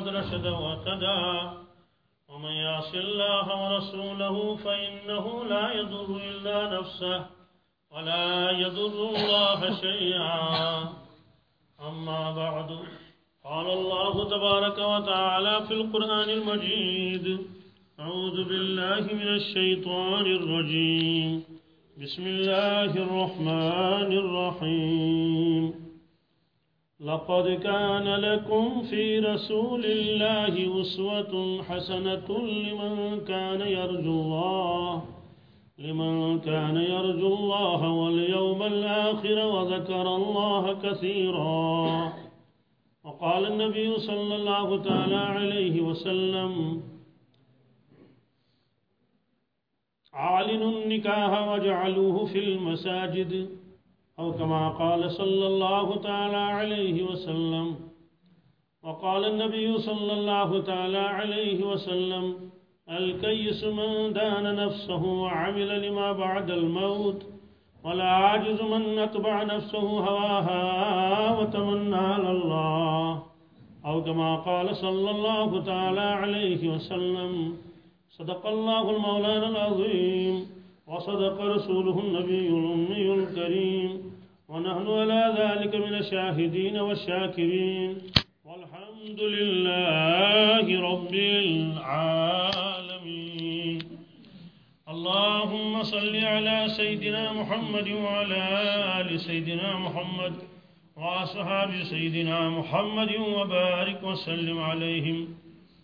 فقد رشد واهتدى. ومن يعص الله ورسوله فإنه لا يضر إلا نفسه ولا يضر الله شيئا. أما بعد قال الله تبارك وتعالى في القرآن المجيد أعوذ بالله من الشيطان الرجيم. بسم الله الرحمن الرحيم. لقد كان لكم في رسول الله أسوة حسنة لمن كان يرجو الله لمن كان يرجو الله واليوم الآخر وذكر الله كثيرا. وقال النبي صلى الله تعالى عليه وسلم أعلنوا النكاح واجعلوه في المساجد أو كما قال صلى الله تعالى عليه وسلم وقال النبي صلى الله تعالى عليه وسلم الكيس من دان نفسه وعمل لما بعد الموت ولا عاجز من أتبع نفسه هواها وتمنى على الله. أو كما قال صلى الله تعالى عليه وسلم صدق الله المولانا العظيم. وصدق رسوله النبي الأمي الكريم. ونحن على ذلك من الشاهدين والشاكرين. والحمد لله رب العالمين. اللهم صل على سيدنا محمد وعلى آل سيدنا محمد وأصحاب سيدنا محمد وبارك وسلم عليهم.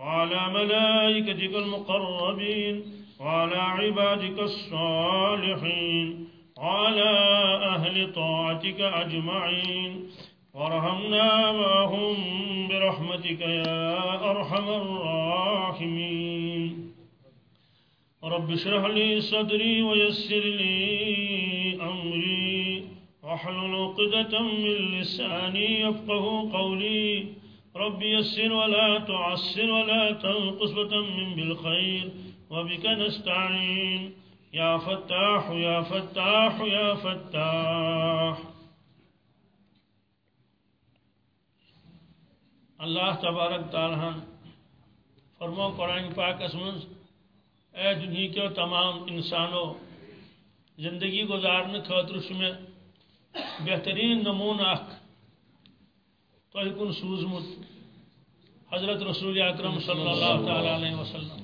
وعلى ملائكتك المقربين وعلى عبادك الصالحين وعلى أهل طاعتك أجمعين. وارحمنا معهم برحمتك يا أرحم الراحمين. رب اشرح لي صدري ويسر لي أمري. واحلل عقدة من لساني يفقه قولي. رب يسر ولا تعسر ولا تنقص وتمم بالخير وبك نستعين. يا فتاح يا فتاح يا فتاح. اللہ تبارک تعالیٰ فرمو قرآن پاک اسمن اے دنیا کے تمام انسانوں، زندگی گزارنے خاطر میں بہترین نمون اخ تہ کن سوزمت حضرت رسول اکرم صلی اللہ تعالی علیہ وسلم۔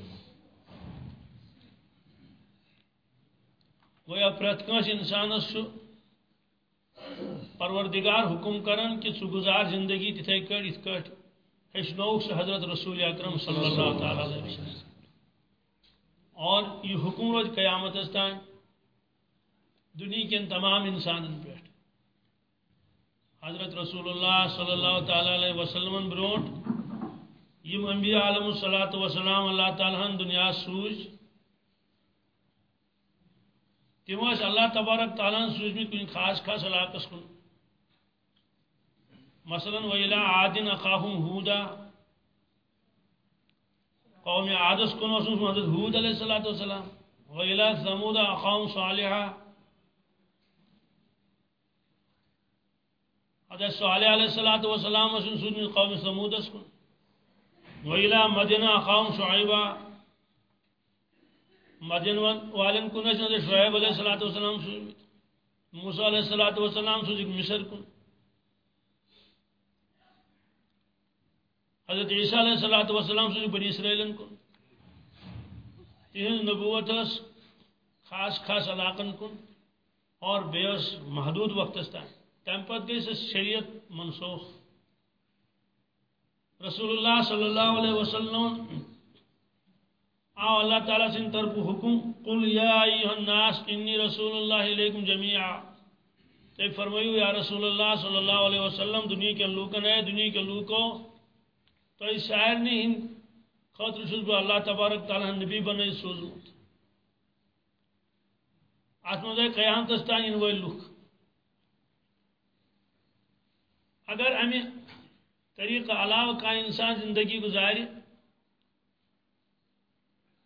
گویا پریت کنس انسانس پروردگار حکم کرن کہ ثہ گزار زندگی تتھے کٹ ات کٹ ہچنوک سہ حضرت رسول اکرم صلی اللہ تعالی علیہ وسلم۔ اور یہ حکم روز قیامت تان دنیا کن تمام انسانن پہ۔ حضرت رسول اللہ صلی اللہ تعالی علیہ وسلم بروٹ، یم انبیاء علیہ الصلات والسلام، اللہ تعالی دنیا سوز تم اللہ تبارک تعالیٰ سوزمت کن خاص خاص علاقس کن مثلا ویلا عادن اخاہم ہودا قوم عادس کن وسوس حضرت حود علیہ الصلات والسلام۔ ویلا ثمود اخاہم صالحہ۔ حضرت صالح علیہ الصلات والسلام وسن سوزمت قوم ثمود کن ویلا مدینہ اخاہم شعیبہ۔ مدین والن کن حضرت شعیب علیہ الصلوۃ والسلام سوزمت موسیٰ علیہ الصلوۃ والسلام سوزک جی مصر کن حضرت عیسیٰ علیہ الصلوۃ والسلام سوزک جی بنی اسرائیلن کن تہذ نبوت خاص خاص علاقن کن اور بیس محدود وقت تان تم پتہ گئی شریعت منسوخ۔ رسول اللہ صلی اللہ علیہ وسلم آو اللہ تعالیٰ سن طرف حکم۔ قل یا ایوہ الناس، انی رسول اللہ علیکم جمیعا۔ تو فرمائیو، یا رسول اللہ صلی اللہ علیہ وسلم، دنیا کے لوکن ہے، دنیا کے لوکو تو اس شاعر نے ہن خاطر شزب اللہ تبارک تعالیٰ نبی بنائی سوزوت۔ آتمہ دے قیام تستان ان وہ لوک اگر ہمیں طریقہ علاوہ کا انسان زندگی گزاری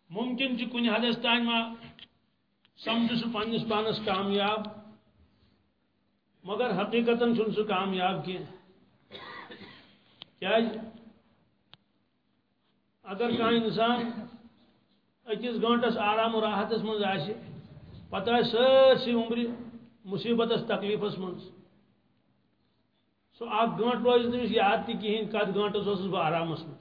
ممکن کن حدس تان ما سمجھ سہ پنس پانس کامیاب، مگر حقیقت سہ کامیاب کی جی؟ اگر کان انسان اکس گنٹس آرام و راحتس من پتہ سرسی عمر مصیبت تکلیفس من سو اخ گنٹ روز نمس یاد تہ کہین کت گنٹس بہ آرامس من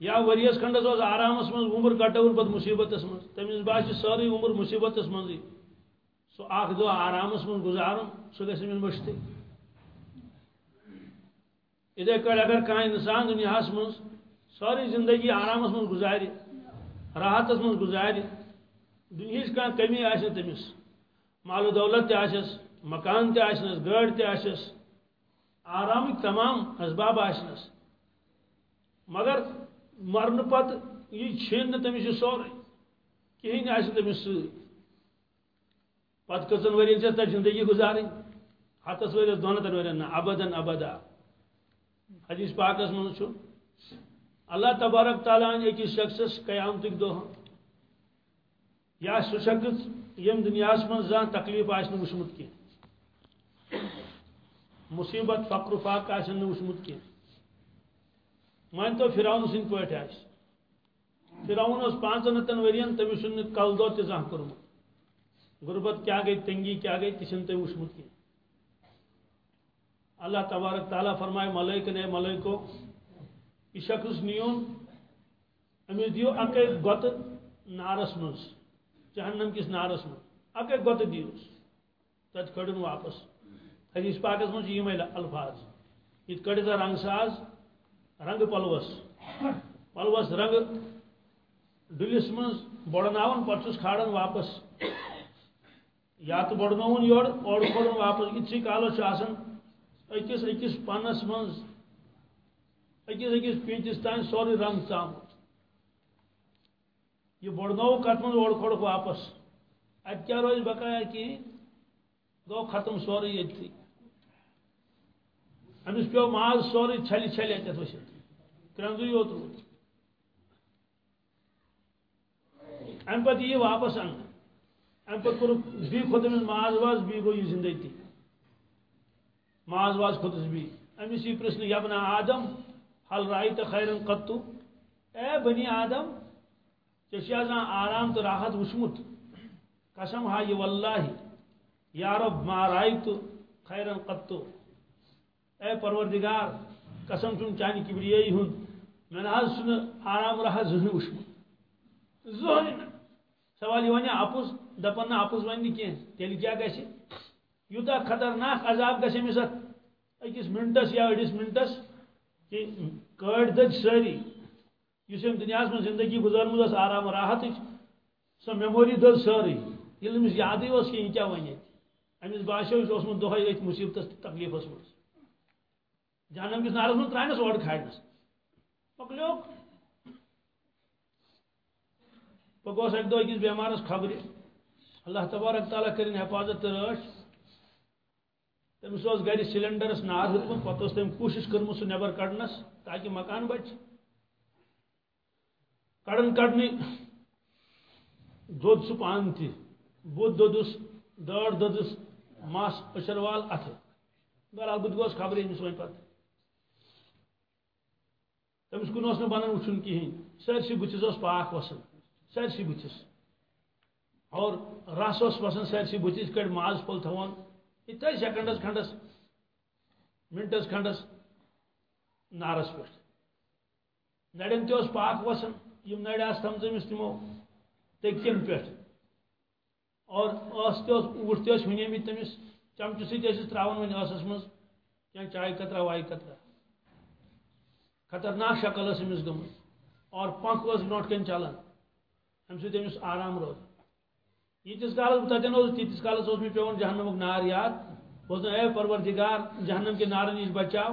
یا وریس کھنڈس آرامس من عمر کٹون پہ مصیبت من تمس باس ساری عمر مصیبت من سو اخ دہ آرامس من گزارن سہ گھن مشتق اتھے کٹ اگر کھانا انسان دنیا من ساری زندگی آرامس من گزار راحتس من گزار دنیا کھانا کمی آس تمس مال و دولت تس مکان تس گاڑ تس آرامک تمام اسباب آسنس مگر مرن پت یہ چھین تمس سورے کہین آس تمس ست کچن ورین سے تر زندگی گزارن ہتس ورس دون تن ورین ابدن ابدا حدیث پاکس من اللہ تبارک تعالیٰ اکس شخصس قیامتک دہ ہاں۔ یا سہ شخص یم دنیا من زان تکلیف آس وچمت کی۔ مصیبت، فقر و فاق آن وچمت کی مان تو فراؤن سن پہ آس فراؤن اس پانچن ہتن ورین تمس کل دہ تہ کورمت غربت کیا گئی، تنگی کیا گئی تہ تم وچمت کی اللہ تبارک تعالیٰ فرمائے ملائک نے ملائکو یہ شخص نیون امس دیو اک گت نارس من جہنم کس نارس من اک گت دیوس۔ تت کڑن واپس۔ حدیث پاکس من یہ الفاظ یہ کڑتا رنگ ساز رنگ پلوس پلوس رنگ ڈلس من بڑن پس کھاڑن واپس یا تو بڑن یور اور کھڑن واپس اتھی کالس اکس اکس پنس من اکس اکس پینچس تان سوری رنگ ژامت یہ بڑنو کت من اوڑ کھوڑ واپس ات کیا روز بقایا کہین گو ختم سوری یتھی امس پیو ماز سوری چھلی چھلی اتت وشت کرنزو یوت روت ام پتہ یہ واپس ان ام پتہ کور بی خود من ماز واز بی گو یہ زندگی ماز واز خود بی امس یہ پرسن یبنا آدم، حل رائت خیرن قطو اے بنی آدم چشیازان ہاں آرام تو راحت وشمت قسم ہا یہ واللہ۔ یا رب، ما رائت خیرن قطو اے پروردگار، قسم چون چانی کبریائی ہن میں نے سن آرام رہا زہن وشمت زہن سوال یہ ونیا اپوز دپن اپوز ون کی تیل کیا گژھِ یوتا خطرناک عذاب گژھِ أمِس اَتھ أکِس مِنٹس یا أڑِس مِنٹس کہ کٲڑۍ دٔج سٲری یُس أمۍ دُنیاہس منٛز زندگی گُزٲرمٕژ ٲس آرام راحتٕچ سۄ میموری دٔز سٲرٕے ییٚلہِ أمِس یادٕے اوس کہِ یہِ کیٛاہ وَنہِ أمِس باسیو یہِ چھُ اوسمُت دۄہَے أتھۍ مُصیبتس تہٕ تکلیٖفس جہنم کِس نارس منٛز ترٛاونس اورٕ کھالنس مۄکلیو پگہ اوس اکہِ دۄہ أکِس بٮ۪مارس اللہ تبارک تعالیٰ کٔرِنۍ حفاظت تہٕ رٲچھ تٔمِس اوس گرِ سلینڈرس نار ہیوٚتمُت پتہٕ ٲس تٔمۍ کوٗشِش کٔرمٕژ سُہ نٮ۪بر کڑنس تاکہِ مکان بچہِ کڑان کڑنٕے دۄد سُہ پانہٕ تہِ بُد دوٚدُس دٲر دٔدٕس مس أچھر وال اَتھٕ۔ بہرحال بہٕ تہِ گوس خبرِ أمِس وۄنۍ پتہٕ تٔمِس کُن اوس نہٕ بنان وٕچھُن کِہیٖنۍ سرسی بتس اس پاک وسن سرسی بتس اور رس اس وسن سرسی بتس کڑ ماز پھول تھوان۔ اتھے سیکنڈس کھنڈس منٹس کھنڈس نارس پہ نڑین تہ پاک وسان یم نڑ آس تمزمس تمو تکین پہ اور اس تہ اوٹ تہ ونی تمس چمچہ ست تراون ون ٲسس مز کیا چائے قطرہ واے قطرہ خطرناک شکل امس گم اور پنکھ اس برونٹ کن چلان ام سۭتۍ أمِس آرام روز۔ ییٖتِس کالس بہٕ تتٮ۪ن اوسُس تیٖتِس کالس اوس مےٚ پیوان جہنمُک نار یاد۔ بہٕ اوسُس اے پروردگار، جہنم کہِ نارٕ نِش بچاو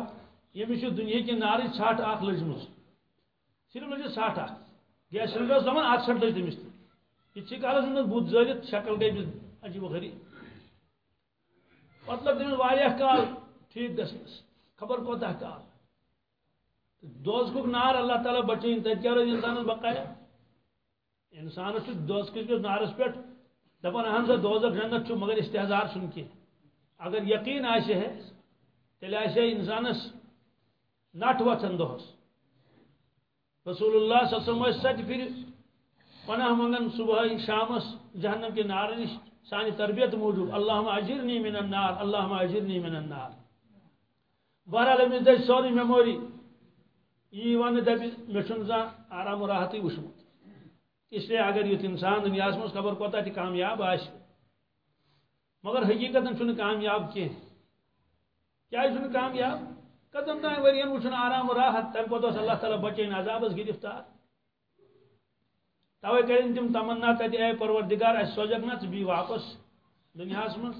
ییٚمِس چھُ دُنہِکہِ نارٕچ ژھٹھ اکھ لٔجمٕژ صرف لٔجِس ژھٹھ اکھ گیس سلینڈر اوس دپان اکھ ژھٹھ لٔج تٔمِس۔ تہِ کالس أمِس بُتھ زٲلِتھ شکل گٔے أمِس عجیب و غریب۔ پتہٕ لوٚگ تٔمِس واریاہ کال ٹھیٖک گژھنس خبر کوتاہ کال۔ دوزکُک نار اللہ تعالیٰ بچٲیِن تتہِ کیٛاہ روزِ انسانس بقایا انسانس چھُ دوزکِس نارس پٮ۪ٹھ دپان اہن سا دوزک جنت مگر استحزار چھُنہٕ کینٛہہ اگر یقین آسہِ ہے تیٚلہِ آسہِ انسانس نٹ وۄتھان دۄہس رسول اللہ صلی اللہ علیہ وسلم سچ پھر پناہ منگن، صبح شامس جہنم کے نار نش سانی تربیت موجود۔ اللہم اجرنی من النار، اللہم اجرنی من النار۔ بہرحال امس دس سوری میموری یہ ون دپہ مے زان آرام و راحت وچمت اس لیے اگر یت انسان دنیا مز خبر کوتا تہ کامیاب آس مگر حقیقت کامیاب کینٛہہ کیٛازِ چھُنہٕ کامیاب؟ قدم تام ورین وچھُن آرام و راحت. تمہِ پتہٕ اللہ تعالیٰ بچٲیِن عذابس گرفتار توے کرن تم تمنا تتہِ اے پروردگار اس سوزک نا ژٕ بی واپس دنیاہس منٛز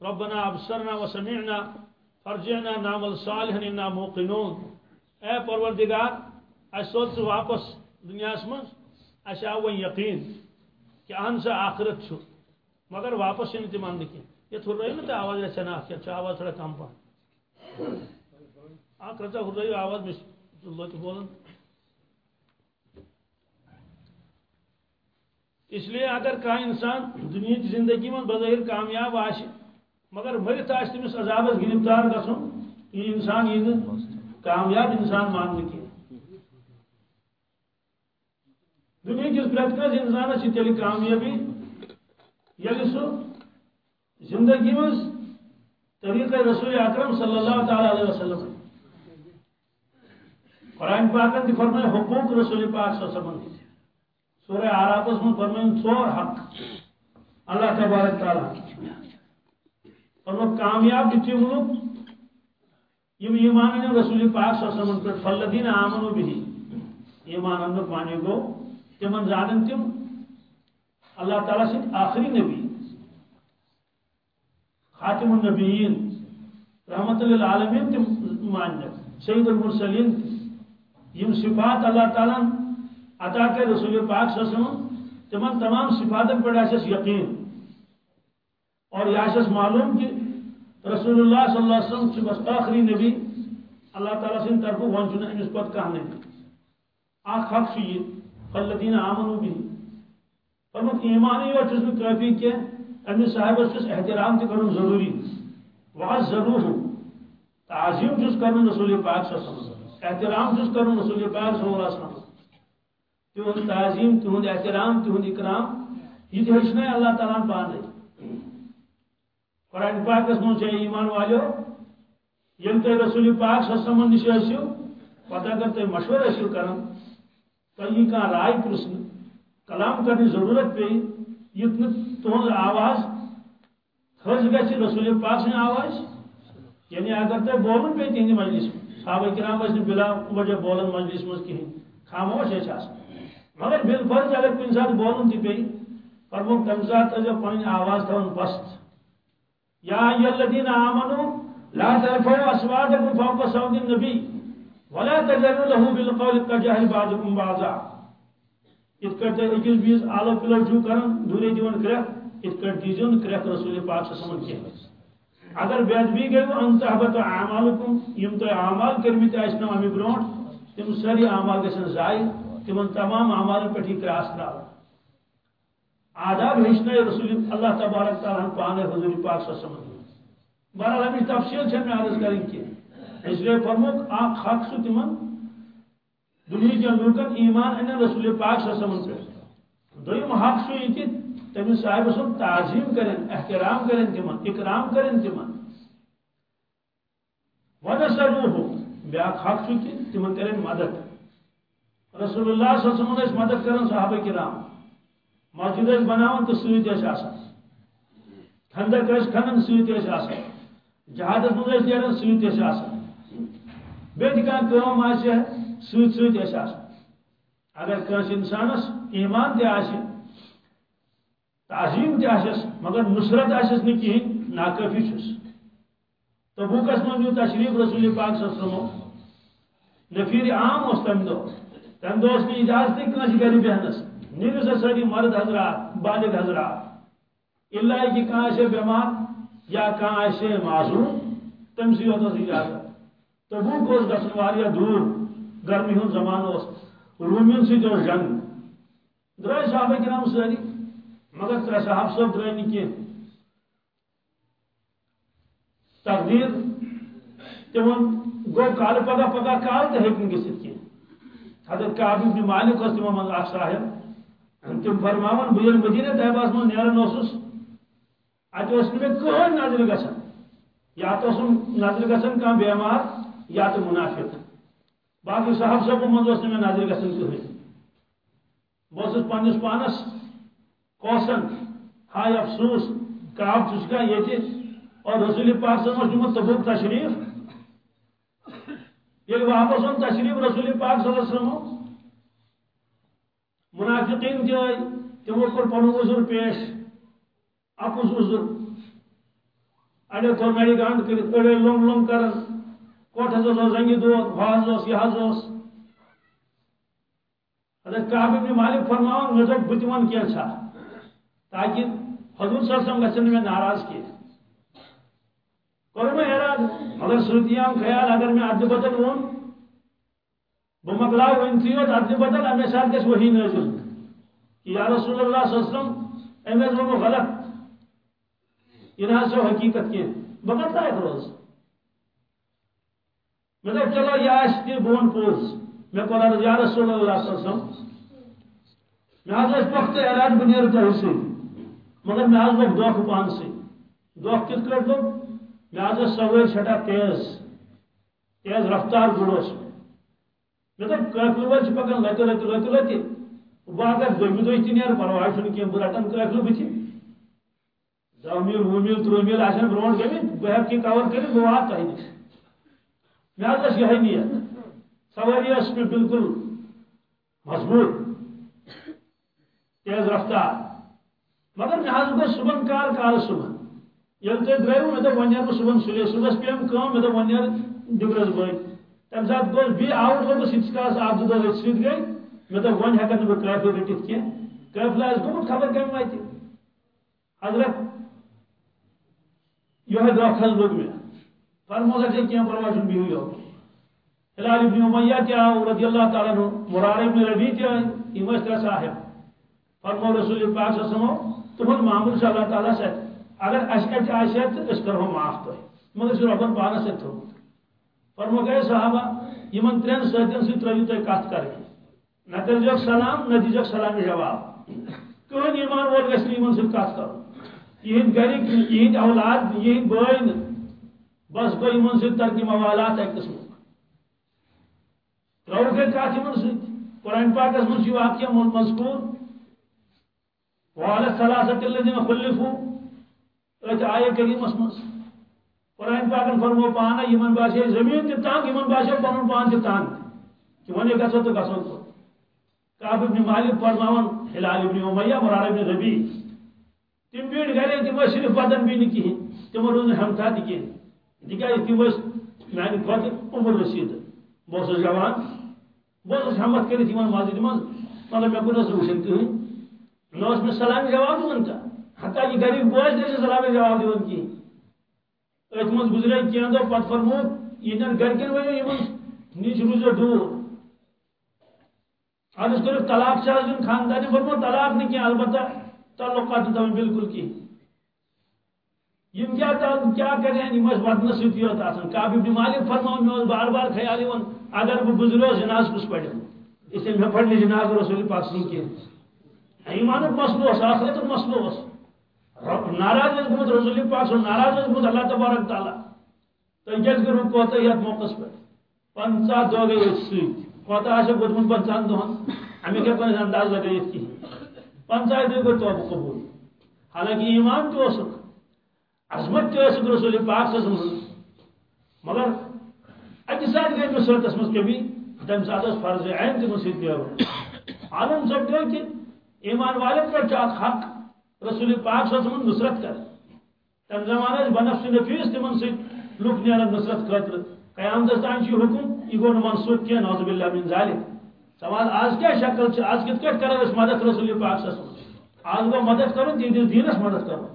ربنا ابصرنا وسمعنا، فرجعنا، نعمل صالحا انا موقنون. اے پروردگار اس سوز واپس دنیاہس منٛز اس آو یقین کہ اہن سا آخرت چھُ مگر واپس چھنہٕ تِم اندٕ کینٛہہ یتھ ہُرٲیو نہٕ تہٕ آواز رژھن اکھ یتھ چھِ آواز تھوڑا کم پہن اکھ رژھا ہُرٲیو آواز مےٚ چھُ لوٚت بولان اس لیے اگر کانٛہہ انسان دنیا کی زندگی من بظاہر کامیاب آسہِ مگر مرت آسہِ تٔمِس عذابس گرفتار گژھُن یہِ انسان یی نہٕ کامیاب انسان ماننہٕ کینٛہہ دنیا کس پرٛٮ۪تھ کٲنٛسہِ انسانس چھِ تیٚلہِ کامیٲبی ییٚلہِ یعنی سُہ زندگی منٛز طریقہ رسول اکرم صلی اللہ تعالی علیہ وسلم قرآن پاکن تہِ فرمائے حقوق رسول پاک صلی اللہ علیہ وسلم سورہ آرابس من فرمائن ژور حق۔ اللہ تبارک تعالی۔ فرمو کامیاب کتنے ملک یم ایمان ان رسول پاک صلی اللہ علیہ وسلم پر فلدین آمنو بھی ایمان انک مانے گو تمن زانن تم اللہ تعالیٰ سے آخری نبی. خاتم النبیین. رحمت للعالمین تم مان سید المرسلین. یم صفات اللہ تعالیٰ عطا کر رسول پاک صلی اللہ علیہ وسلم تمام تمام صفاتن پر آسس یقین. اور یہ معلوم کہ رسول اللہ صلی اللہ علیہ وسلم بس آخری نبی اللہ تعالیٰ سن طرف ون چھ امس پت کھانا نبی اخ حق یہ فلدین آمنو بھی فرمت ایمانی یوت چھس کافی کی امس صاحبس چھس احترام تہ کرن ضروری واز ضرور تعظیم چھس کرن رسول پاک صلی اللہ علیہ وسلم۔ احترام چھس کرن رسول پاک صلی اللہ علیہ وسلم۔ تہد تعظیم تہد احترام تہد اکرام، یہ تچن اللہ تعالیٰ پانے۔ قرآن پاکس من ایمان والو یم تھی رسول پاک سسم نش ٲسِو پتہ اگر تھی مشورہ ٲسِو کران تۄہہِ یی کانٛہہ راے پرٛژھنہٕ کلام کرنٕچ ضروٗرت پیٚیہِ یُتھ نہٕ آواز تھٔز گژھِ رسول پاک سٕنٛز آواز یعنی اگر تۄہہِ بولُن پیٚیہِ تِہنٛدِ مجلس صحابہ کرام ٲسۍ نہٕ بلا وجہ بولان مجلس منٛز کِہیٖنۍ خاموش ٲسۍ آسان مگر بالفرض اگر کن سات بولن تہ پی فرمو تم سات پن آواز تھون پست۔ یا الذین آمنو لا ترفعوا اصواتکم فوق صوت النبی ولا تجروا له بالقول كجهل بعضكم بعضا۔ ات کٹ اکس بیس آلو پلو چھو کرن دوری دیون کرک ات کٹ دیزون کرک رسول پاک صلی اللہ علیہ وسلم اگر بیاد بھی گئے ان تحبت اعمالکم، یم تو اعمال کرمی تاسنا امی برونٹ، تم ساری اعمال گسن زائد تمن تمام اعمال پہ کراس ترا آداب ہچن رسول اللہ تبارک تعالیٰ پانے حضور پاک صلی اللہ علیہ وسلم بہرحال ہمیں تفصیل چھ میں عرض کریں کہ اس لیے فرموک آنکھ حق سو تمن۔ دنیا کن لوکن ایمان ان رسول پاک صلی اللہ علیہ وسلم پہ دویم حق سو یہ کہ تمہیں صاحب سن تعظیم کریں، احترام کریں تمن، اکرام کریں تمن۔ ونسلوه۔ بیاکھ حق سو کہ تمن کریں مدد۔ رسول اللہ صلی اللہ علیہ وسلم مدد کرن صحابہ کرام۔ مسجد اس بناون تو سویت اس آسان. خندق اس کھنن سویت اس آسان. جہاد اس مجھے سویت اس آسان. بیت کان کام آسے سویت سویت اس آسان. اگر کنس انسانس ایمان تے آسے تعظیم تے آسس مگر نصرت آسس نہ کہین ناکافی چھس تبوکس من جو تشریف رسول پاک صلی اللہ علیہ وسلم نفیر عام اس تم دو تم دو اس اجازت کنس گری بہنس نیو سے ساری مرد حضرات، بالغ حضرات. اللہ کی کہاں سے بیمار یا کہاں سے معصوم؟ تم سی ہوتا سی جاتا تبوک اس گسن واریا دور گرمی ہوں زمان اس رومین سی جو جنگ۔ درائے صحابہ کرام ساری مگر ترے صحاب سب درائے نہیں کیے۔ تقدیر تمن گو کال پگا پگا کال تو ہیکن گسیت کیے۔ حضرت کعب بن مالک اس تمام اللہ صاحب تم فرماون بہ مدینہ طیبہ من نیرن اوسس اتہ اوس نہ کہن نظر گژھان یا تو سم نظر گژھان کان بیمار؟ یا تو منافق۔ باقی صاحب صاحب من اوس نہ نظر گژھان کہن بہٕ اوسُس پننس پانس کوسن ہائے افسوس کاب چھس کا یہ اور رسول پاک صلی اللہ علیہ وسلم تبوک تشریف۔ یہ واپس اون تشریف رسول پاک صلی اللہ علیہ وسلم۔ منافقین تہ آئی تمو کور پن عذر پیش اپز عذر۔ اڑے تھو نڑی گانڈ کر اڑے لوم لوم کرن۔ کوٹ حض زنگی دود بھاز اس یہ حض اس حضرت کعب ابن مالک فرماؤں مجھے بتون کیا چھا، تاکہ حضور صلی اللہ علیہ وسلم گسن میں ناراض کیے۔ کرو میں اراد مگر سرتیام خیال، اگر میں عدل بدل ہوں بہ مکلاو ونتیوت بدل امے ساتھ گس وہی نازل کہ یا رسول اللہ صلی اللہ علیہ وسلم امے ونو غلط۔ یہ نہ سو حقیقت کی بغت ہے روز۔ میں تو چلو یا اشتی بون پوز۔ میں قرآن یا رسول اللہ صلی اللہ علیہ وسلم، میں آج اس وقت اعلان بنیر تہ مگر میں آج لوگ دوخ پان سے۔ دوخ کت کر دو میں آج سویر چھٹا تیز تیز رفتار گڑوس میں مے دوٚپ کٲفِل وٲلۍ چھِ پَکان لَتہِ لَتہِ لَتہِ اگر دوٚیمہِ دۄہ تہِ نیرٕ پَرواے چھُنہٕ کینٛہہ بہٕ رَٹَن کٲفِل بٕتھِ دہ میٖل وُہ میٖل تٕرٛہ میٖل آسن برونٛٹھ گٔمٕتۍ بہٕ ہٮ۪کہٕ کینٛہہ کَوَر کٔرِتھ بہٕ واتہٕ تۄہہِ نِش مےٚ حظ تیز رفتار مگر مےٚ حظ گوٚو صُبحن کال کالہٕ صُبحن ییٚلہِ تُہۍ درٛٲیوٕ مےٚ دوٚپ وۄنۍ نیرٕ بہٕ صُبحن سُلے صُبحس پیٚیَم کٲم مےٚ دوٚپ بٲگۍ تم سات گوس بی آؤٹ لوگ سیٹس کلاس آپ دو دو سیٹ گئی میں تو ون ہیکن بہ کافی رٹت کی کافی اس گمت خبر کم وات حضرت یہ داخل لوگ میں فرمو لگے کیا پرواز بھی ہوئی ہو ہلال ابن امیہ کیا رضی اللہ تعالی عنہ مرار ابن ربی کیا امام کا صاحب۔ فرمو رسول پاک صلی اللہ علیہ وسلم تمہن معمول صلی اللہ تعالی سے، اگر اشکت آشیت اس کرو معاف تو مگر ربن پانس سے تھو فرمو گئے صحابہ یمن ترین ستین سی ترو تھی کت کر نہ کر سلام، نہ دیجک سلام جواب۔ کہن ایمان وول گھس یمن سی کت کر یہ گرک یہ اولاد، یہ بین بس گو یمن سی ترکی موالات ایک قسم۔ ترو گئے کت یمن سی قرآن پاکس من واقعہ مذکور۔ وعلى الثلاثة الذين خلفوا۔ ات آية كريمة مس قرآن پاکن فرمو پانا یمن باسے زمین تی تانگ یمن باسے پنن پان تی تانگ کہ ونے گسو تو گسو تو کعب ابن مالک فرماون، ہلال ابن امیہ مرار ابن ربی تم بیڑ گرے تم صرف بدن بھی نہیں کہیں تم روز ہم تھا دی کہیں دیکھا تم میانہ کھت عمر رسید. بہت جوان. بہت ہمت کرت یمن مسجد من مگر مے کو نس وشن کہیں نہ میں سلام جواب دون کا حتیٰ کہ غریب بوجھ دے سلام جواب دون کی ات من گزرے کی دہ پہ فرمو، یہ گرکن ورو یہ نش روزو دور ادس کر طلاق سے دن خاندان فرمو، طلاق نہیں کی البتہ تعلقات تم بالکل کی۔ یم کیا کیا کریں یم ودن سی یوت آسان کعب ابن مالک فرمو مے بار بار خیال اگر بہ گزرو جناز کس پڑھ اس لیے میں پڑھنے جناز رسول پاک صلی اللہ علیہ وسلم ایمان مسلو اس آخرت مسلو اس رب ناراض اس گمت رسول پاک صلی ناراض اس گمت اللہ تبارک تعالی۔ تو کیس کرو کوتا یاد موقع پر۔ پنچا دو گئی اس سی کوتا آشا گدمت پنچان دو ہمیں کیا پنچان انداز لگئی اس کی؟ پنچا دو گئی تو قبول۔ حالانکہ ایمان تو اسک عظمت تو اسک رسول پاک صلی اللہ مگر اکہ ساتھ گئی نصرت اس مز کبھی تم ساتھ اس فرض عین تم سید گیا عالم سب گئے کہ ایمان والے پر چاک حق۔ رسول پاک صلی اللہ علیہ وسلم نصرت کر۔ تم زمانہ بنفس نفیس تمن سید لوک نیرا نصرت خاطر قیام دستان چی حکم یہ گو منسوخ کیا، نعوذ باللہ من ذالک۔ سوال آج کیا شکل چھ آج کت کٹ کرو اس مدد رسول پاک صلی اللہ علیہ وسلم۔ آج گو مدد کرو جی دین دینس مدد کرو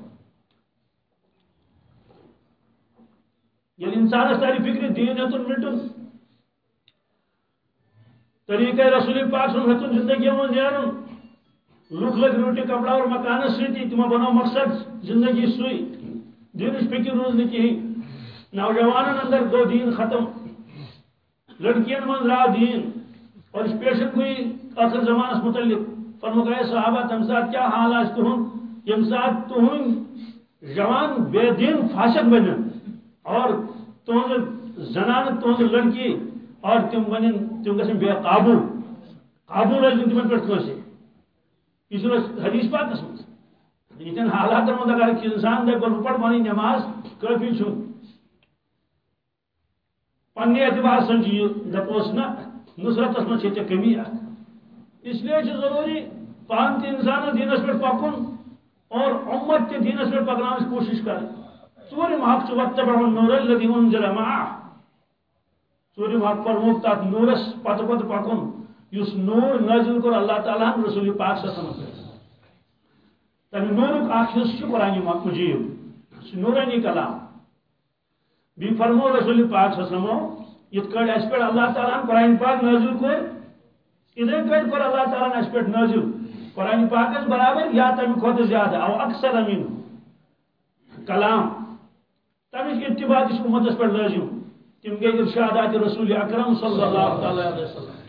یعنی انسان تاری فکر دین ہتن مٹن طریقہ رسول پاک صلی اللہ سن ہتن زندگی من نیرن لوک لگ روٹی کپڑا اور مکان سیتی تم بنو مقصد، زندگی سوئی۔ دینش فکر روز نہیں کہیں نوجوان اندر دو دین ختم۔ لڑکین من را دین۔ اور اس پیشن کوئی آخر زمانس متعلق۔ فرمکہ صحابہ، تم ساتھ کیا حال آج تہن یم ساتھ تہن جوان، بے دین، فاسق بنن اور تہذ زنان تہذ لڑکی، اور تم ون تم گھن بے قابو۔ قابو روزن تمن پہ کنسے یہ حدیث پاک من یہ حالات مند اگر انسان دے گل پڑ پانی نماز کافی چھ پنہ اعتبار سمجھی دپوس نا نصرت من سے کمی اس لیے ضروری پان تہ انسان دینس پہ پکن اور امت تہ دینس پہ پکناس کوشش کریں ژوٗرِم حق چھُ وَتَّبَعُ النوٗرَ الَّذِي أُنزِلَ مَعَهُ ژوٗرِم حق فرموک تَتھ نوٗرَس پتہٕ پتہٕ پَکُن۔ یُس نوٗر نٲزِل کوٚر اللہ تعالیٰ ہن رسول پاک صلی اللہ علیہ وسلم تَمہِ نوٗرُک اکھ حصہٕ چھُ قرآنہِ مجیٖد سُہ نوٗرانی کلام۔ بیٚیہِ فرمو رسول پاک صلی اللہ علیہ وسلم یِتھ کٲٹھۍ اَسہِ پٮ۪ٹھ اللہ تعالیٰ ہن قرآن پاک نٲزِل کوٚر اِتھے کٲٹھۍ کوٚر اللہ تعالیٰ ہن اَسہِ پٮ۪ٹھ نٲزِل قرآن پاکس برابر یا تَمہِ کھۄتہٕ زیادٕ او اکثر امین۔ کلام۔ تمچ اتباع اس امتس پر لازم تم گئی ارشادات رسول اکرم صلی اللہ علیہ وسلم۔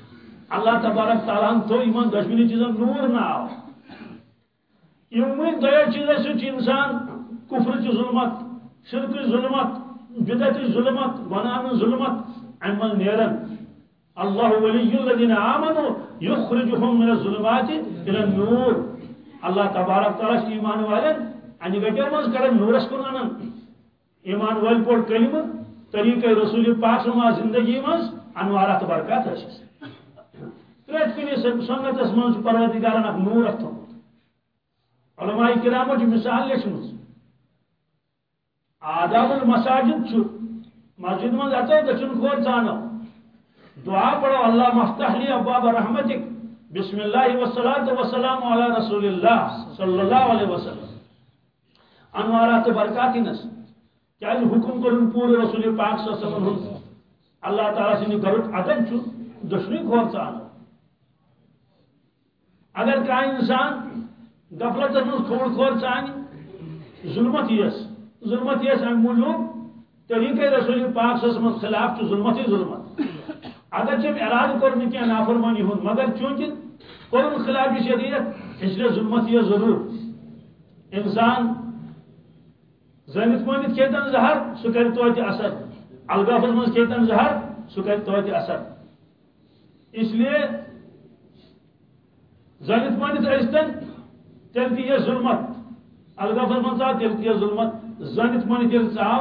اللہ تبارک تعالیٰ تو ایمان دشمنی چیزن نور ناو یمن دیا چیزیں سچ انسان کفر چی ظلمت، شرک ظلمت، بدعت ظلمت گناہ ظلمت، عمل نیرن۔ اللہ ولی الذین آمنوا یخرجهم من الظلمات الى النور۔ اللہ تبارک تعالیٰ ایمان والن ان گٹیو مز کرن نورس کن انن ایمان ول پور کلمہ، طریقہ رسول پاک سما زندگی مز انوارات برکات اشس پریت کنی سنت اس من پروردگارن اک نور اتھو علماء کرام جو جی مثال لیشمز آداب المساجد چھو مسجد من اچھو دچن کھور زانو دعا پڑھو، اللہ مفتح لی ابواب رحمتک. بسم اللہ والصلاة والسلام علی رسول اللہ صلی اللہ علیہ وسلم. انوارات برکات نس. کیا حکم کرن پورے رسول پاک صلی اللہ علیہ وسلم؟ اللہ تعالیٰ سن گرک ادب دشنی کھور ثان اگر کہیں اِنسان غفلتس منٛز کھووُر کھور ژانہِ ظُلمت یِیَس ظُلمت یِیَس اَمہِ موٗجوٗب طریٖقے رسول پاک صَس منٛز خلاف تو ظلمت ہی ظُلمت. اگر جب ارادٕ کوٚر کی نافرمانی نافرمٲنی مگر چوٗنٛکہِ قرن خلاف شریعت اس اِسلیے ظُلمت یِیَس ضروٗر. اِنسان زٲنِتھ مٲنِتھ کھیٚتن زہر سکر کَرِ توتہِ اثر. الغافس منٛز کھیٚتن زہر سکر کَرِ اثر. اس اِسلیے زنت مانت ازتن تیل تہ یہ ظلمت. الگافس من ژاو تیل تہ ظلمت. زنت مانت یل ژاو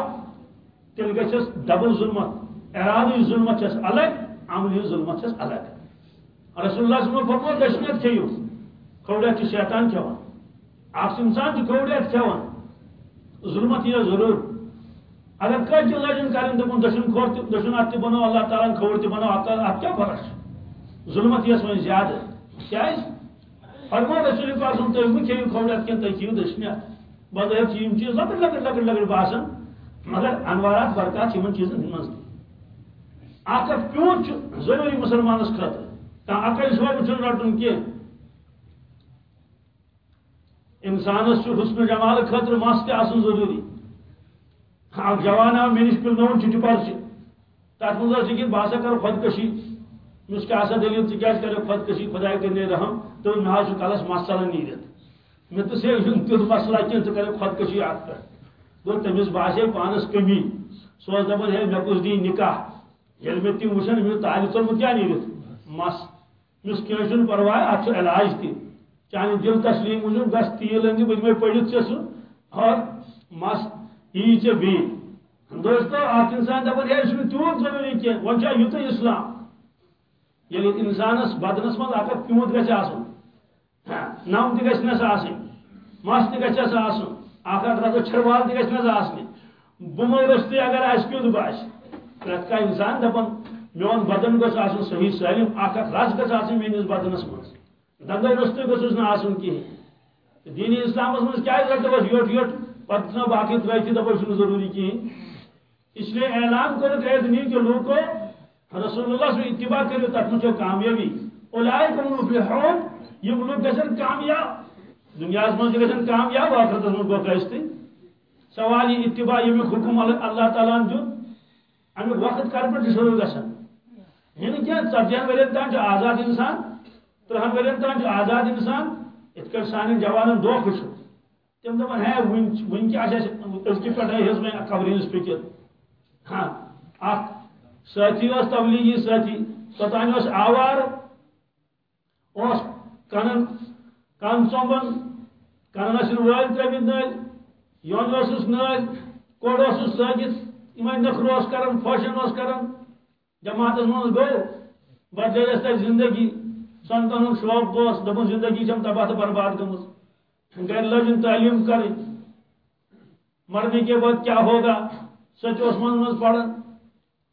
تیل گھس ڈبل ظلمت. ارادہ ظلمت چھس الگ، عملی ظلمت چھس الگ. رسول اللہ صلی اللہ علیہ وسلم فرمو دشمت کھیو کھوڑیت شیطان کھیوان اکھ انسان چھ کھوڑیت کھیوان ظلمت یہ ضرور. اگر کچھ لجن کریں دپن دشن کھور دشن ات بنو، اللہ تعالیٰ کھوڑ تہ بنو ات کیا فرق ظلمت یہ وی زیادہ. کیا فرمو رسول پاک سن تھی مہ کھیو کھوڑ ات کن تھی کھیو دشن بظاہر چھ چیز لکٹ لکٹ لکٹ لکٹ باسان مگر انوارات برکات ان چیزن من اخ پیون ضروری مسلمانس خاطر کھانا عقل سوال چھ رٹن کی انسانس حسن جمال خاطر مس تہ آسن ضروری اک جوان آو مے نش پلنون چٹی پرچہ تر مز کہ بہ ہسا کر خودکشی مس کیا دلیل ٹھیک کرو خودکشی خدا کرنے رحم تو مے حظ کلس مسئلہ نیرت مے تو سے تیت مسئلہ کن ٹھیک کرو خودکشی ات پہ گو تمس باسے پانس کمی۔ سو دپان ہے مے کس دی نکاح۔ یل مے تم وچن مے تعالی تو کیا نیرت مس۔ مس اچھا کی پرواہ ات علاج تہ چانہ دل تسلیم موجود گس تیل اندی بہ میں پڑھت ژے سو۔ اور مس۔ یہ ژے بی دوستو اخ انسان دپان ہے، اس تیوت ضروری کی ون چھ یوت اسلام۔ یعنی یل انسانس بدنس من اگر پیوت گھس آسن نم تہ گھس نس آسن مس تہ گھس آسن اخر رد چھڑوال تہ گھس نس آسن بمر رستے اگر آس پیوت باس پرت کا انسان دپان میون بدن گوس آسن صحیح سالم اخ رس گھس آسن میٲنِس بدنس من دندے رستے گوسس نہ آسن کہین دینی اسلامس من کیا دپس یوٹ یوٹ پتہ باقی ترٲیِتھ دپس ضروری کہین اس لیے اعلان کر اے دنیا کے لوگ رسول اللہ سے اتباع کرو تک مجھے کامیابی۔ اولائے کم مفلحون یہ لوگ گژھن کامیاب، دنیا من گژھن کامیاب، آخرت من گو قیستی سوال یہ اتباع یہ حکم اللہ تعالیٰ دیت امیک وقت کر پہ شروع گژھن یعنی کیا؟ ژتجہن ورین تان آزاد انسان ترہن ورین تان آزاد انسان ات کر سان جوانن دو خوش تم دپان ہے ون کیا أزکہِ پٮ۪ٹھ ہیٚژ مےٚ خبرِنس پٔکِتھ ہاں اکھ ساتھی اس تبلیغی ساتھی۔ توتان اس آوار، اس کنن کن ژومبن کنن اس وٲلۍ ترٛٲمٕتۍ نٲلۍ یون اوسُس نٲلۍ کوڑ اوسُس سٲگِتھ یِمے نخرٕ اوس کران فوشن اوس کران جماعتس منٛز گوٚو بدلے اَسہِ زندگی سنتن شوق اوس دوٚپُن زندگی چھم تباہ تہٕ برباد گٔمٕژ گرِ لٲجِن تعلیٖم کرٕنۍ مرنے کے بعد کیا ہوگا سچ اوس منٛز منٛز پران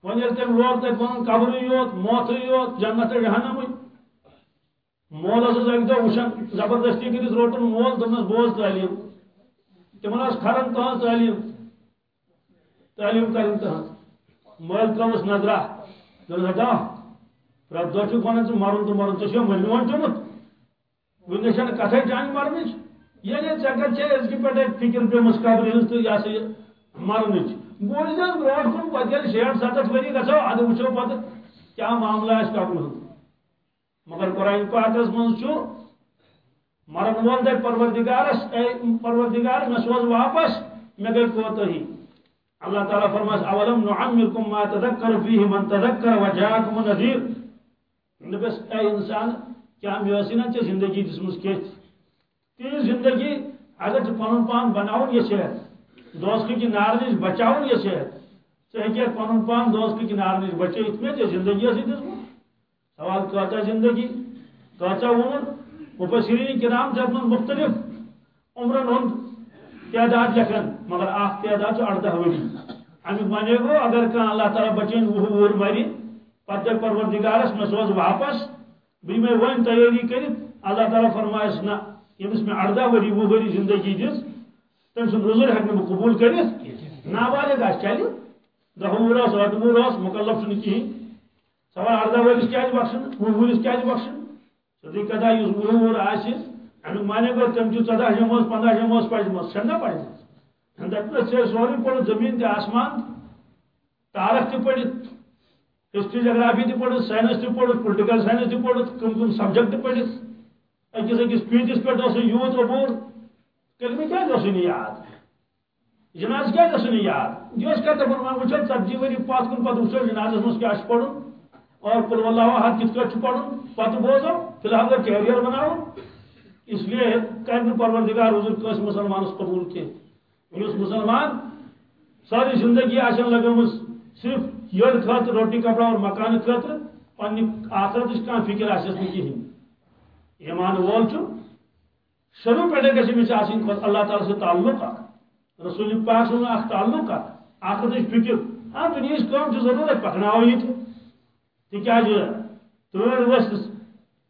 ون تم لوگ تک پن قبر یوت موت یوت جنت جہنم مول اس اک دہ وشن زبردستی کرت روٹن مول دمس بوز تعلیم۔ تمن اس کھرن تہذ ہاں تعلیم۔ تعلیم کرن تہذ ہاں۔ مول ترمس نظرہ۔ دل ہٹا پرت دہ چھ ونان مرن تو مرن ژٕ چھُ مرنوان چومت ونس چھنہٕ کتھے جان مرنچ ییٚلہِ ژےٚ کتھ چھے أزکہِ فکر پیمٕژ قبرِ ہٕنٛز تہٕ یہِ ہسا یہِ مرنٕچ بوزن برو کن پتہ شیٹ ستھ وری گھو اد وچو پتہ۔ کیا معاملہ آس قبل مگر قرآن پاکس من مرن وول دپ پروردگارس اے پروردگار مے سوز واپس مے گئی کوتہی اللہ تعالیٰ فرماس، اولم نعمرکم ما تذکر فیہ من تذکر وجاکم نذیر دپس یعنی اے انسان، کیا مے ٲسی نا ژےٚ زندگی دِژمٕژ کیٚنٛہہ تیٖژ زندگی اگر ژٕ پنُن پان بناوُن یژھٮ۪کھ دوست کی نار نش بچاؤن یہ صحت ژے ہیٚکہِ پنُن پان دوست کی نار نش بچٲیِتھ مےٚ ژےٚ زندگی ٲسٕے دِژمٕژ سوال کۭژاہ زندگی کۭژاہ ووٚن مفسرین کرام چھِ اتھ منٛز مختلف عمرن ہُنٛد تعداد لیکھان مگر اکھ تعداد چھُ اردہ ؤری امیُک معنی گوٚو اگر کانٛہہ اللہ تعالیٰ بچٲیِن وُہ وُہُر مرِ پتہٕ دپہِ پروردگارس مےٚ سوز واپس بہٕ یِمے وۄنۍ تیٲری کٔرِتھ اللہ تعالیٰ فرمایس نہ ییٚمِس مےٚ اردہ ؤری وُہ ؤری زندگی دِژ تم سن رزر ہیکہ بہ قبول کرت نابالغ آس چلے دہ وہر آس ٲٹھ وہر آس مکلف چھ کہین سوال اردہ ورس کیا بخشن؟ وُہ ورس کیا بخشن؟ سدی کدا اس وُہ وُہر آس امیک معنی گو تم چھ ژدہ جمع پندہ جمع پڑھمت چھنا پڑھمت دپہ ژے سورُے پوٚرُتھ زمیٖن تہِ آسمان تارک تہِ پٔرِتھ ہسٹری جگرافی تہِ پوٚرُتھ ساینس تہِ پوٚرُتھ پُلٹِکل ساینس تہِ پوٚرُتھ کم کم سبجیکٹ پٔرِتھ أکِس أکِس پیٖنتِس پٮ۪ٹھ اوسُے یوٗت عبوٗر کلمہ کیا گھن یاد؟ جناز کیا گھن یاد؟ یہ کر دپان وۄنۍ وٕچھو ژتجی ؤری پتھ کُن پتہٕ وٕچھو اچھا جنازس منٛز کیٛاہ چھُ پرُن اور قل اللہ احد کِتھ کٲٹھۍ چھُ اچھا پرُن پتہٕ بوزو، فی الحال گوٚو کیریئر بناوُن اس لیے کرِ پروردگار حضور کٲنٛسہِ مسلمانس قبوٗل کینٛہہ یُس مسلمان ساری زندگی آسن لگٲمٕژ صرف یٔڑ خٲطرٕ روٹی، کپڑا اور مکانہٕ خٲطرٕ پننہِ آخرتٕچ کانٛہہ فکر آسٮ۪س نہٕ ایمان وول شروع پہ گھس اللہ تعالیٰ سے تعلق اخ رسول پاک سن اخ تعلق اخ آخرت فکر ہاں دنیا کم ضرورت پکنو یہ تاز تر ورس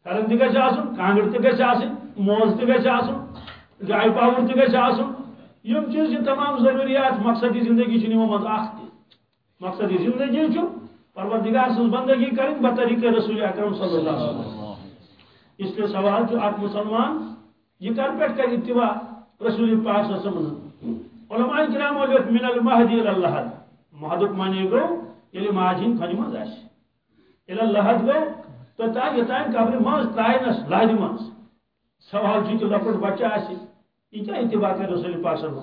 پھرن تہ گھس آن کانگر تہ گھس آن موز تہ گھس آن جائے پاور تہ گھس آن یم چیز یہ تمام ضروریات مقصدی زندگی چھ یمو مز اخ تہ مقصدی زندگی چھ پروردگار سن بندگی کریں بطریقہ رسول اکرم صلی اللہ علیہ وسلم. اس لیے سوال جو اک مسلمان، یہ کر پیٹ کر اتباع رسول پاک صلی اللہ علیہ وسلم علماء کرام ولیت من المہدی الاللہد مہدک معنی گو یلی یعنی ماجین کھنی مز آش الاللہد گو، تو توتان یوتان قبر مز ترائنس لہد مز سوال جی کہ لکٹ بچہ آسی۔ یہ کیا اتباع کر رسول پاک صلی اللہ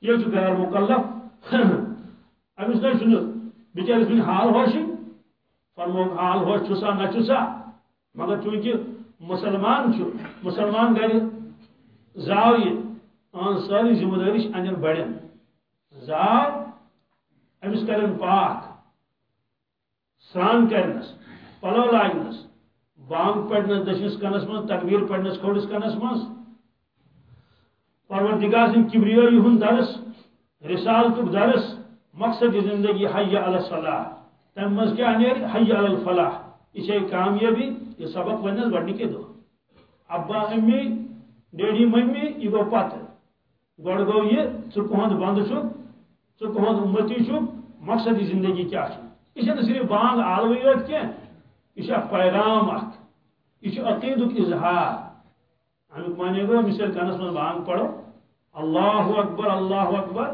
یہ چھو غیر مکلف۔ امس نہ چھو بچارس بن حال ہوشی۔ فرمو حال ہوش چھسا نہ چھسا مگر چونکہ مسلمان چھو، مسلمان گھر زاو یہ ان ساری ذمہ داری ان بڑن زاو امس کرن پاک۔ سران کرنس، پلو لاگنس بانگ پڑنس دشنس کنس من تکبیر پڑنس کھوڑس کنس من پروردگار سن کبریائی ہن درس رسالتک درس، مقصد زندگی حی علی الصلاح۔ تم مز کیا نیر حی علی الفلاح۔ یہ کامیابی یہ سبق ونس گڈنی کے دو۔ ابا، امی، ڈیڈی، ممی یہ گو پتہ گوڑ گو یہ ٹھہ کہند بند چھ امتی چھ مقصد زندگی کیا چھ یہ صرف بانگ آلوی یوت کی یہ پیغام اخ یہ عقید اظہار۔ امیک مانے گو مثال کنس من بانگ پڑھو، اللہ اکبر اللہ اکبر،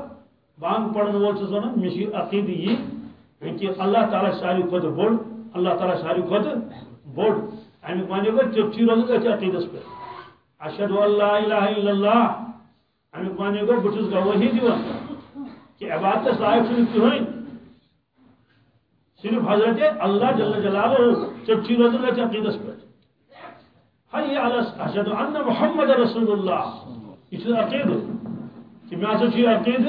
بانگ پڑھن وول چھس ونان مے عقید یہ یعنی کہ اللہ تعالیٰ ساری کھت بوڑ اللہ تعالیٰ ساری کھت بوڑ امیک مانے گو چپچی روزن اتھ عقیدس پہ۔ اشہد اللہ الہ الا اللہ۔ امیک مانے گو بچس گواہی دیوان۔ کہ عبادت لائق کہین صرف حضرت اللہ جل جلالہ چچی روزن اتھ عقیدس پہ حی علی اشہد ان محمد رسول اللہ یہ عقید کہ میں ہسا چھ عقید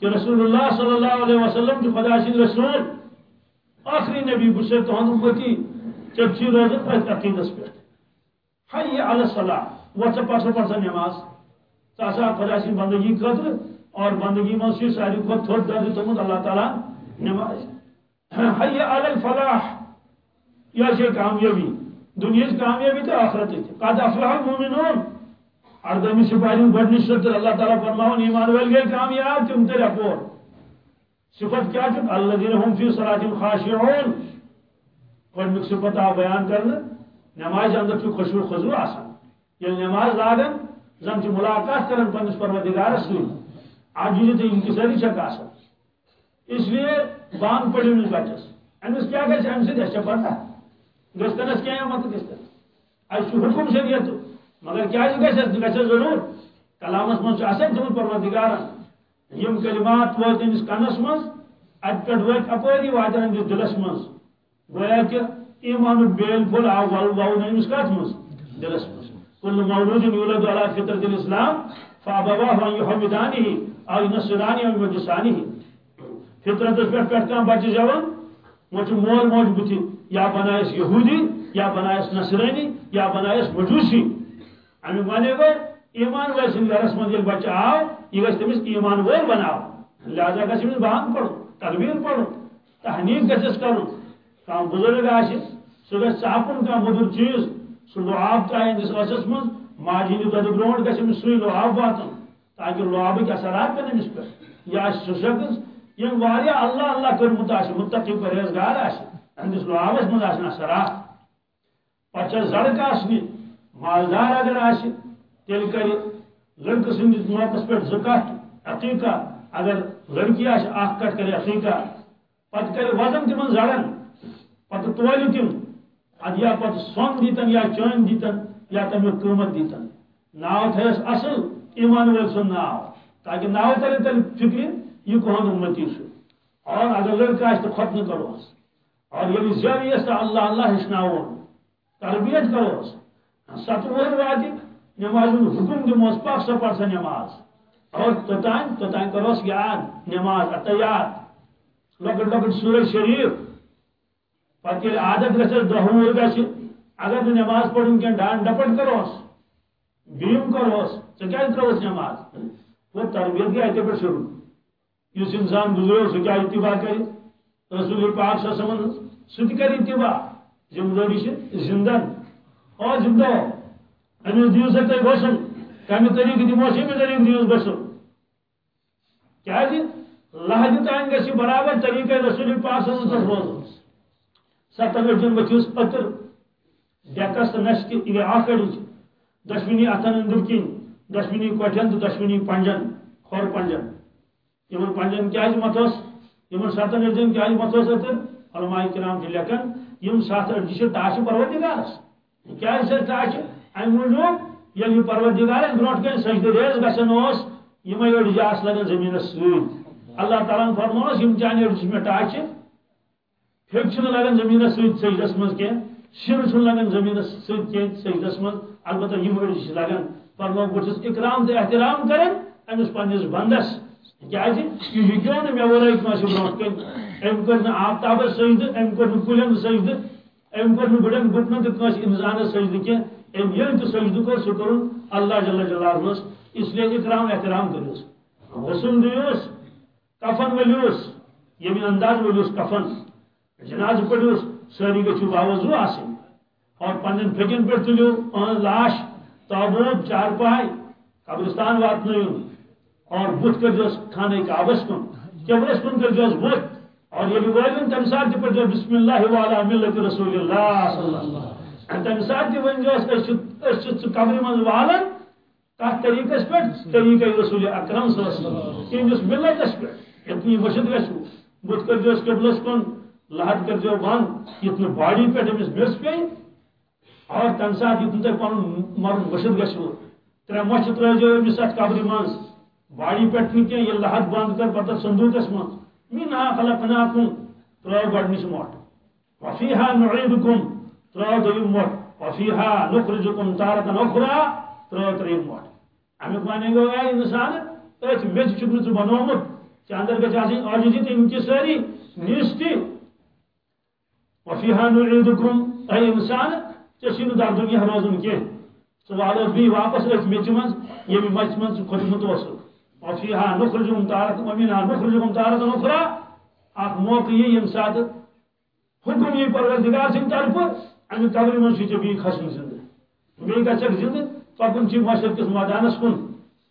کہ رسول اللہ صلی اللہ علیہ وسلم جو خدا سند رسول، آخری نبی بس تہذ امتی چچی روزن اتھ عقیدس پہ حی علی الصلاح وچ اچھا پڑھ پڑھ نماز۔ تاسا خدا سند بندگی خاطر اور بندگی من سے ساری کو تھوڑ درد تمت اللہ تعالی نماز حی علی الفلاح. یہ چھ کامیابی. دنیا سے کامیابی تو آخرت قد افلاح المؤمنون. اردمی سپاہی گڈنی شتر اللہ تعالیٰ فرماؤن ایمان ویل گئے کامیاب تم تیرے اپور. صفت کیا چھت الذین هم فی صلاتهم خاشعون. گڈنک صفت آ بیان کرنا نماز اندر چھو خشوع خضوع آسان. یل نماز لاگن زن چھ ملاقات کرن پنس پروردگار سوئی عاجزی تو انکساری چھک آسان اس لیے بانگ پڑی مل بچس امس کیا گھر امس سے پتہ گستنس کیا مت گستن اس حکم شریعت مگر کیا گھس گھس ضرور کلامس من تم پروردگار یم کلمات وات امس کنس من ات پہ وت اپری واتن امس دلس من گویا کہ ایمان بیل پھول آو ول وو امس کت من دلس من کل مولود یولد علی فطرت الاسلام فابواه ان يحمدانه او ينصرانه او يمجسانه فطرت پہ پہ کان بچہ جوان وہ مول موج بت یا بنائس یہودی، یا بنائس نصرانی، یا بنائس مجوسی. امی مانے گو ایمان ویسے سن گھرس من یل بچہ آو یہ گھس تمس ایمان وول بناو لہذا گھس تمس بانگ پڑھو تکبیر پڑھو تحنیق گھس کرو. کام بزرگ آسہ سہ گھس ژاپن کم مدر چیز سہ لعاب ترائن دس ٲسس من ماجہ ہند دۄدٕ برونٛٹھ گژھِ أمِس سُے لعاب واتُن تاکہ لعابٕکۍ اثرات پٮ۪ن أمِس پٮ۪ٹھ یہِ آسہِ سُہ شخص یِم واریاہ اللہ اللہ کوٚرمُت آسہِ مُتقی پرہیزگار آسہِ أہنٛدِس لعابس منٛز آسن اثرات پتہٕ زڑک آسنہِ، مالدار اگر آس تیل کر لڑکہ سندس موقع پہ زکت عقیقہ۔ اگر لڑکی آس کٹ کر عقیقہ۔ پتہ کر وزن تمن زڑن، پتہ تول تم۔ اد یا پتہ سون دیتن یا چین دیتن یا تمیک قیمت دیتن ناو تھس اصل ایمان ول سن ناو، تاکہ ناو تر تل فکر یہ کہن امتی سو اور اگر لڑکا آس تو ختم کرو اس اور یعنی زیادہ تو اللہ اللہ ہچناو تربیت کرو اس ستوہ وات نماز حکم دموس پاک سا پڑھ نماز۔ اور توتان توتان کروس یاد نماز، اتیات۔ لکٹ لکٹ سورہ شریف۔ پتہ عادت گھس دہور گھس اگر نماز پڑھن کی ڈان ڈپٹ کروس بیم کروس ژے کیا تروس نماز؟ وہ تربیت گئی اتنے پہ شروع۔ اس انسان گزرو سہ کیا اتباع کر رسول پاک صلی اللہ علیہ وسلم سہ کر اتباع ذمہ داری زندن اور زندہ امس دیو سا تھی غسل کم طریقہ دمو امی طریقہ دیوس غسل کیا جی؟ لہد تان گھ برابر طریقہ رسول پاک صلی اللہ علیہ وسلم۔ ست لٹن بتھس پتر ڈیکس تو نش یہ آکڑ دشونی اتن اندر کن دشونی کٹھن تو دشونی پنجن کھور پنجن۔ ان پنجن کیا متوس ان ستن لٹن کیا متوس اتر، علماء کرام چھ لکھن یم سات اڑجی ٹاچ پروردگارس کیا ٹاچ ام موجود یل یہ پروردگار برو کن سجد ریز گھن یم اڑجی آس لگان زمین ست اللہ تعالیٰ فرموس یم چانہ اڑجی میں ٹاچ پھیک لگان زمین ست سجدس من کی شر لگان زمین ست کی سجدس من البتہ یم اڑجی لگان فرمو بہت اکرام تو احترام کریں امس پنس بندس۔ کیازِ یہ ہیٚکیو نہٕ مےٚ ورٲے کٲنٛسہِ برونٛٹھ کَنۍ أمۍ کوٚر نہٕ آفتابس سجدٕ أمۍ کوٚر نہٕ کُلٮ۪ن أمۍ کوٚر نہٕ کٲنٛسہِ کینٛہہ أمۍ ییٚلہِ تہِ کوٚر سُہ کوٚرُن اللہ جل جلالہس اسلیے اکرام احترام کٔرِوس غسل دِیوس کفن ؤلِوس ییٚمہِ انداز ؤلِوس کفن، جنازٕ پٔڑِوس سٲری گٔژھِو باوضوٗ آسٕنۍ اور پنٕنٮ۪ن پھیٚکٮ۪ن پٮ۪ٹھ تُلِو أہٕنٛز لاش، تابوت چارپاے قبرستان واتنٲیِو اور بت کر جو کھانے کا آبس کن قبلس کن کر جو بت اور یہ بھی والن تم ساتھ پر جو بسم اللہ والا ملت رسول اللہ صلی اللہ علیہ تم ساتھ ون جو اس قبر من والن تات طریقہ پہ طریقہ رسول اکرم صلی اللہ علیہ وسلم۔ کہ جس ملت اس پہ اتنی وشد گسو بت کر جو قبلس کن لحد کر جو بند اتنی باڈی پہ امس مرس پہ۔ اور تم ساتھ اتن تک پن مرن وشد گسو ترے مچھ تر جو امس ات قبر من باڑی پہ یہ لحد بند کر پتہ صندوقس من مینا خلقناکم ترو گۄڈنِچ موٹ وفیہا نعیدکم ترو دویم موٹ وفیہا نخرجکم تارتن اخرى ترو تریم موٹ امیک معنی گو اے انسان ات میچ چھ نہ بنومت ژے اندر گژھِ آسٕنۍ عاجزی تہٕ یِم تہِ سٲری نیستی وفیہا نعیدکم اے انسان ژےٚ چھُے نہٕ در دُنیا روزُن کینٛہہ ژٕ والوس واپس أتھۍ میٚژِ منٛز ییٚمہِ مَژِ منٛز ژٕ کھوٚتمُت اوسُکھ وفيها نخرجهم تارة ومنها نخرجهم تارة أخرى. آخ موقع حکم یہ پروردگار سن طرف امی قبر من چھ بھی خسن زند بیٚیہِ گژھکھ زند پکن چھ مشرق کس میدانس کن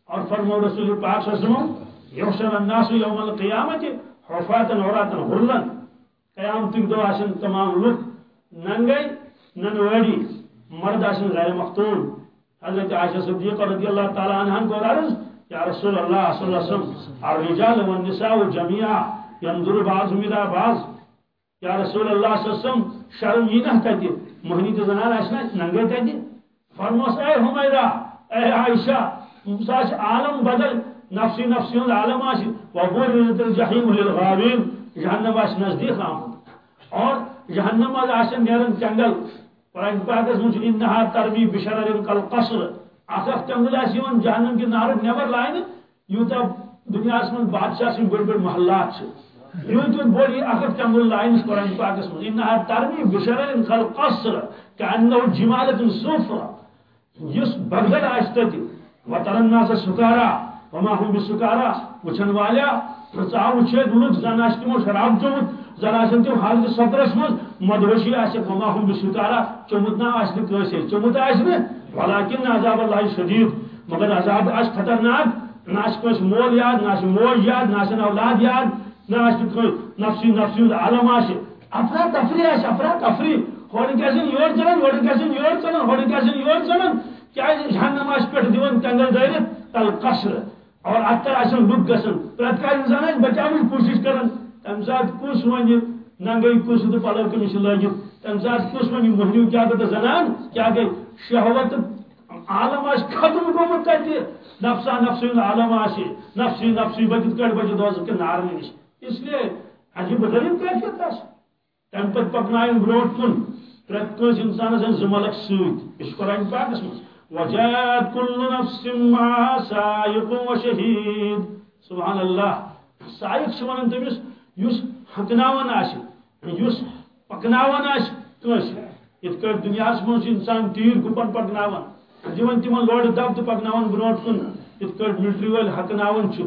اور فرمو رسول پاک صلی اللہ علیہ وسلم یحشر الناس یوم القیامت حفاتا عراتا غرلا قیامتک دو آسن تمام لوگ ننگئی ننوڑی مرد آسن غیر مختون حضرت عائشہ صدیقہ رضی اللہ تعالی عنہ کو عرض یا رسول اللہ صلی اللہ علیہ وسلم، الرجال والنساء جميعا ينظر بعضهم الى بعض. یا رسول اللہ صلی اللہ علیہ وسلم، شرم یہ نہ تتی مہنی تو زنان آشنا ننگے تتی فرموس، اے حمیرہ، اے عائشہ مساش عالم بدل، نفسی نفسی عالم آشی. وبرزت الجحیم للغابین جہنم آش نزدیک آمد اور جہنم آش آشن نیرن جنگل قرآن پاک اس مجھ انہا ترمی بشرر کل قصر. اخ اخ آن جہنم کے نار نبر لائن یوتا دنیا من بادشاہ سن بڑ بڑ محلات یوت بوڑ یہ اخ تنگل لائن قرآن پاک من انہا ترمی بشرر خل قصر کانہو جمالت صفر. یس بغل آشتت وترن ناس سکارا. وما هم بسکارا وچن والیا ژاو وچھت لوگ زن آس تمو شراب چومت زن آسن تم حالت سطرس من مدوشی آسک وما هم بسکارا چومت نا آس کیسے؟ چومت آس ولكن عذاب الله شديد مگر عذاب اش خطرناک، نہ کس مول یاد، نہ موج یاد، نہ اولاد یاد، نہ نفسی نفسی عالم آش افرا تفری آش افرا تفری ہوڑ کیسن یور چلن ہوڑ کیسن یور چلن ہوڑ کیسن یور چلن۔ کیا جہنم آش پیٹ دیون تنگل دائرت تل قصر اور اتر آسن لوگ گسن۔ پرت کا انسان آج بچاون کوشش کرن۔ تم سات کس ون ننگئی کس تو پلو کمش لگت تم سات کس ون مہنیو کیا تو زنان؟ کیا گئی؟ شہوت عالم آش ختم گومت کتی نفسا نفسی عالم آشی نفسی نفسی بچت کڑ بچت دوز کے نار نش اس لیے عجیب غریب کیفیت آس تم پت پکنائن بروٹ کن. پرت کنس انسان سن زملک سوت اس قرآن پاکس من وجاءت كل نفس مع سائق وشهيد سبحان الله سائق چھ ونان تمس یس حکناون آش. یس پکناون آش. کنس ات کر دنیا من انسان تیر گپن پکناون دِوان تِمن لوڑٕ دب تہٕ پکناون برونٛٹھ کُن۔ یِتھ کٲٹھۍ ملٹری وٲلۍ ہۄکھناوان چھُ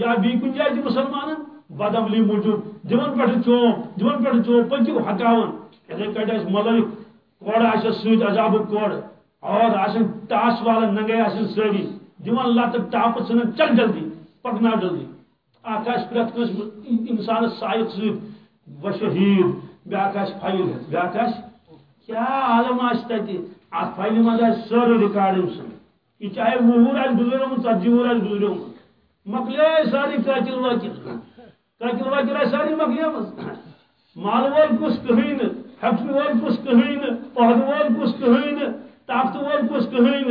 یا بیٚیہِ کُنہِ جایہِ تہِ مُسلمانن بدعملی موٗجوٗب دِوان پٮ۪ٹھٕ چوپ دِوان پٮ۪ٹھٕ چوپ پٔکِو ہۄکھاوان یِتھٕے کٲٹھۍ آسہِ ملٲیِک کورٕ آسٮ۪س سۭتۍ عذابُک اور آسن ٹاس والن ننگے آسن سٲری دِوان لتہٕ ٹاپہٕ ژھٕنان چل جلدی پکناو جلدی۔ اکھ آسہِ پرٛٮ۪تھ کٲنٛسہِ اِنسانس سایق سۭتۍ بیٛاکھ آسہِ فایل ہٮ۪تھ بیٛاکھ آسہِ کیٛاہ عالم آسہِ تتہِ ات فائل مز سر ریکارڈ ام سن یہ چاہے وہر آس گزریومت ژتجی وہر آس گزریومت مکلے ساری قاتل واقل قاتل واقل آس ساری مکلے مال وول کس کہیں فیکٹری وول کس کہیں عہد وول کس کہیں طاقت وول کس کہیں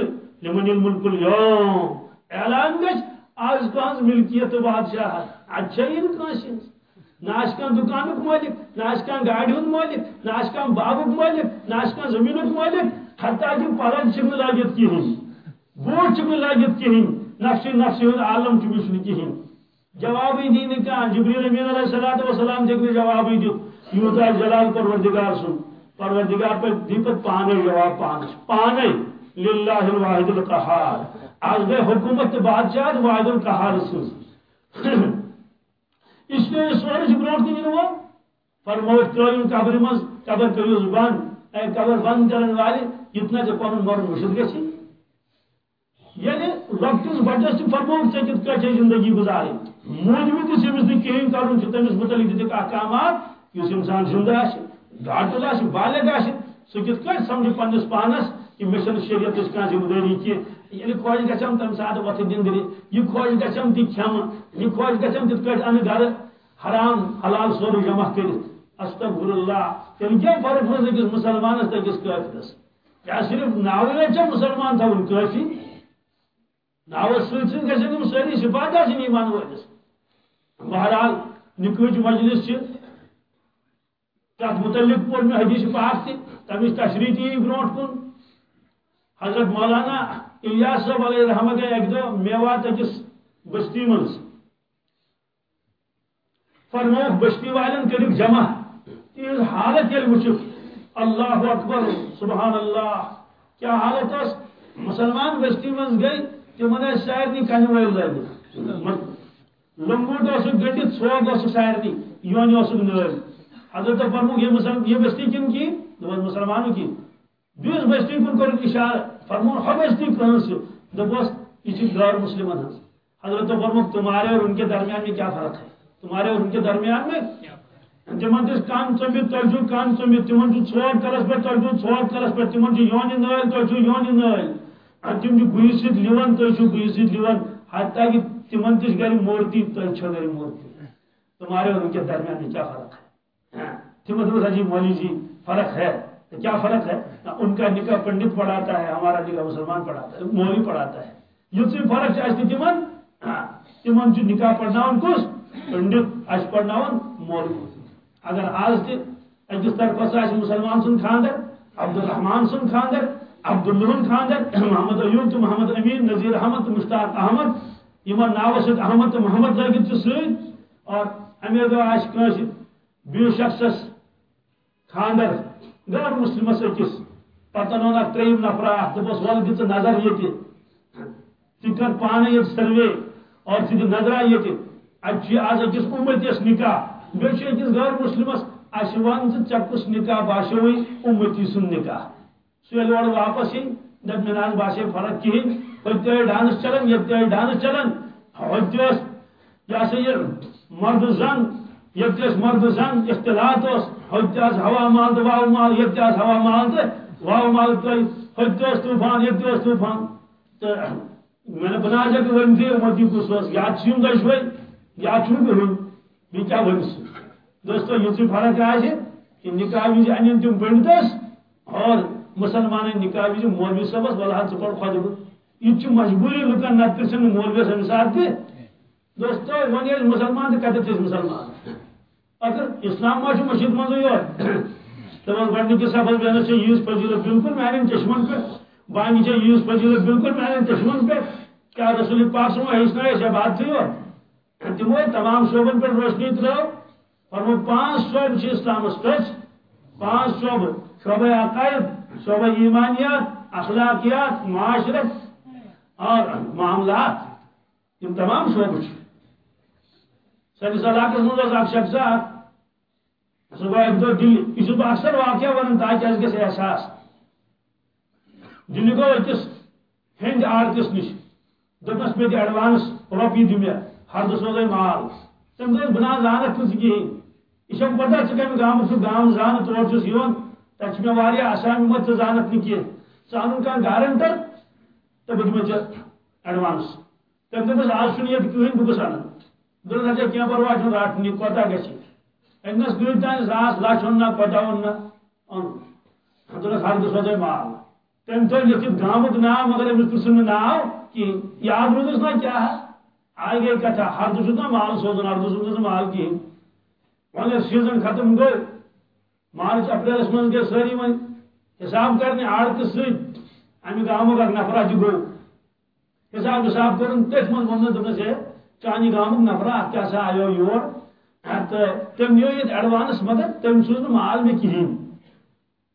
لمن الملک اليوم اعلان گش آج کہاں ملکیت بادشاہ اچھا ہی کانس ناش کان دکانک مالک ناش کان گاڑی ہند مالک ناش کان باغک مالک ناش کان زمینک مالک، حتی کہ پرن چھن لاگت کہین بوٹ چھن لاگت کہین نفسی نفسی ہند عالم چھن کہین جواب ہی دین کا، جبریل امین علیہ الصلوۃ والسلام دیکھ جواب ہی دیت یوتا جلال پروردگار سن۔ پروردگار پر دیپت پانے، جواب پانے۔ پانے، للہ الواحد القہار۔ آج گئے حکومت بادشاہ واحد القہار سن۔ اس لیے سورج بروٹ کی وہ؟ فرموت ترائیو قبر مز، قبر کریو زبان، اے قبر بند کرن والے اتنا جو پنن مر مشد گسی یعنی وقت لکٹس بچس فرموت ژے کت کچھ زندگی گزاری موجود تس امس نہ کہین کرن تمس متعلق دتک احکامات اس انسان زندہ آ گاٹل آ بالغ آ سہ کت کٹ سمجھ پنس پانس، کہ مے شریعت اس کھانا ذمہ داری کی یعنی خوش گھم تمہ سات وت دندری یہ خوش گھم تہ کھم یہ خوش گھم تت کٹ ان گھر حرام حلال سورے جمع کر استغفر اللہ تیل کیا فرق روز أکس مسلمانس تو أکس کافرس کیا صرف ناوے چھا مسلمان تھاون کافی ناو سۭتۍ سۭتۍ گژھن یِم سٲری صفات آسٕنۍ ایمان وٲلِس بہرحال نکٕچ مجلس چھِ تتھ متعلق پور میں حدیث پاک تھی تمس تشریح تھی برو کن حضرت مولانا الیاس صاحب علیہ رحمہ رحمت ایک دو میوات اکس بستی من فرموک بستی والن کر جمع۔ تیز حالت یل وچک اللہ اکبر، سبحان اللہ۔ کیا حالت اس مسلمان بستی من گئی تمہ سارے کن ول لگ لنگوٹ گنڈت سوگ سارے یون نل حضرت فرمو یہ مسلم یہ بستی کن کی؟ دبس مسلمانوں کی۔ بیس بستی کن کر اشارہ فرمو ہو بستی کہاں سے دبس یہ غیر مسلم حضرت فرمو تمہارے اور ان کے درمیان میں کیا فرق ہے؟ تمہارے اور ان کے درمیان میں تمن دس کان چمبت تلجو کان چمبت تمن چھ ژور کلس پہ تلجو ژور کلس پہ تمن چھ یون نٲلۍ تلجو یون نٲلۍ تم چھ گُہہِ سۭتۍ لِوان تُہۍ چھو گُہہِ حتیٰ کہ تمن تہ گھر مورتی تُہۍ چھو گھر مورتی۔ تمہارے اور ان کے درمیان میں کیا فرق ہے؟ تمت جی مولوی جی فرق ہے۔ کیا فرق ہے؟ ان کا نکاح پنڈت پڑھاتا ہے، ہمارا نکاح مسلمان پڑھاتا ہے، مولوی پڑھاتا ہے۔ یہ سے فرق ہے تمن ہاں، تمن نکاح پڑھنا کس پنڈت اس پڑھنا مولوی اگر آج تہ اکس طرف مسلمان سن خاندر عبد الرحمان سن خاندر عبد اللہ خاندر محمد ایوب تو محمد امین، نذیر احمد تو مشتاق احمد یمن ناو سۭتۍ احمد تو محمد لگت سی اور امے دہ آس بیو شخصس خاندر غیر مسلمس اکس پتہ اون تریم نفر دپس ول دت نظر یہ کر پانے یہ سروے اور ثہ نظرہ یہ اتہ آج اکس امتس نکاح بیس اکس غیر مسلمس اس ون ژے کس نکاح باسیو امتی سن نکاح سہ یل اور واپس ہی دپ مے ناز باسے فرق کہین ہوتے ڈانس چلان یہ ڈانس چلان ہوتے یہ سا یہ مرد زن یتس مرد زن اختلاط اس حجاز ہوا مال تو واو مال یتس ہوا مال تو واو مال تو حجاز طوفان یتس طوفان۔ تو میں نے بنا جا کہ ون تھی مدی کو سوس یا چھیم دشوئی یا چھوم گہن بھی کیا ونس دوستو، یہ سے فرق ہے جی کہ نکاح وز ان تم بنتس اور مسلمان نکاح وز مولوی صاحبس ولہ ژ پڑ خود یہ مجبوری لکن نت مولوی صاحب ساتھ دوستو ون مسلمان تو کتر مسلمان۔ اگر اسلام ما مشید مزے یوت دپان گۄڈنِکِس صفس بیٚہنس چھےٚ ییٖژ فضیلت بالکل میانٮ۪ن چشمن پٮ۪ٹھ بانگہِ چھےٚ ییٖژ فضیلت بالکل میانٮ۪ن چشمن پٮ۪ٹھ کیٛاہ رسول پاک سمو ہیٚچھنٲے اَسہِ عبادتھٕے یوت تِمو تمام شعبن پٮ۪ٹھ روشنی ترٲو فرمو پانٛژھ شعبہٕ چھِ اسلامس ٹچ پانٛژھ شعبہٕ شعبہ عقائد شعبہ ایمانیات، اخلاقیات، معاشرت اور معاملات یِم تمام شعبہٕ چھِ سٲنِس علاقس منٛز اوس اکھ شخصات ایک دو یہ اکثر واقعہ ون تاکہ اس گھس احساس۔ دلی گو اکس ہند آڑتس نش دپس مے ایڈوانس روپی دی مے ہر دس مال۔ تم دس بنا زانت تہ کہین یہ پتہ ژٕ گام گام زان تور چھس یون مے واریاہ آسامی مت زانت نہ کینٛہہ ژٕ گارنٹر تہٕ بہٕ دِمے ایڈوانس۔ تٔمۍ دوٚپُس آز چھُنہٕ ییٚتہِ کٕہٕنۍ بہٕ گوٚژھ انن دوٚپُس اچھا کینٛہہ پرواے چھُنہٕ رٹھ انس گئی تان ساس لچھ اون نا پتہ اون نا اون دوس ہر مال تم تو لکھت گامک نام مگر امس پرسن ناو کہ یاد روزس نا کیا ہے۔ آئی گئی کتھا ہر دس مال سوزن ہر دس مال کہین وۄنۍ سیٖزن ختم گوٚو مارچ اپریلس منٛز گٔے سٲری وۄنۍ حساب کرنہِ آڑتہٕ سۭتۍ امہِ گامُک اکھ نفرا تہِ جی گوٚو حساب حساب کوٚرُن تٔتھۍ منٛز ووٚنُن دوٚپنس ہے چانہِ گامُک سا یور۔ تہٕ تٔمۍ ایڈوانس مگر تٔمۍ سوٗز نہٕ مال مےٚ کِہیٖنۍ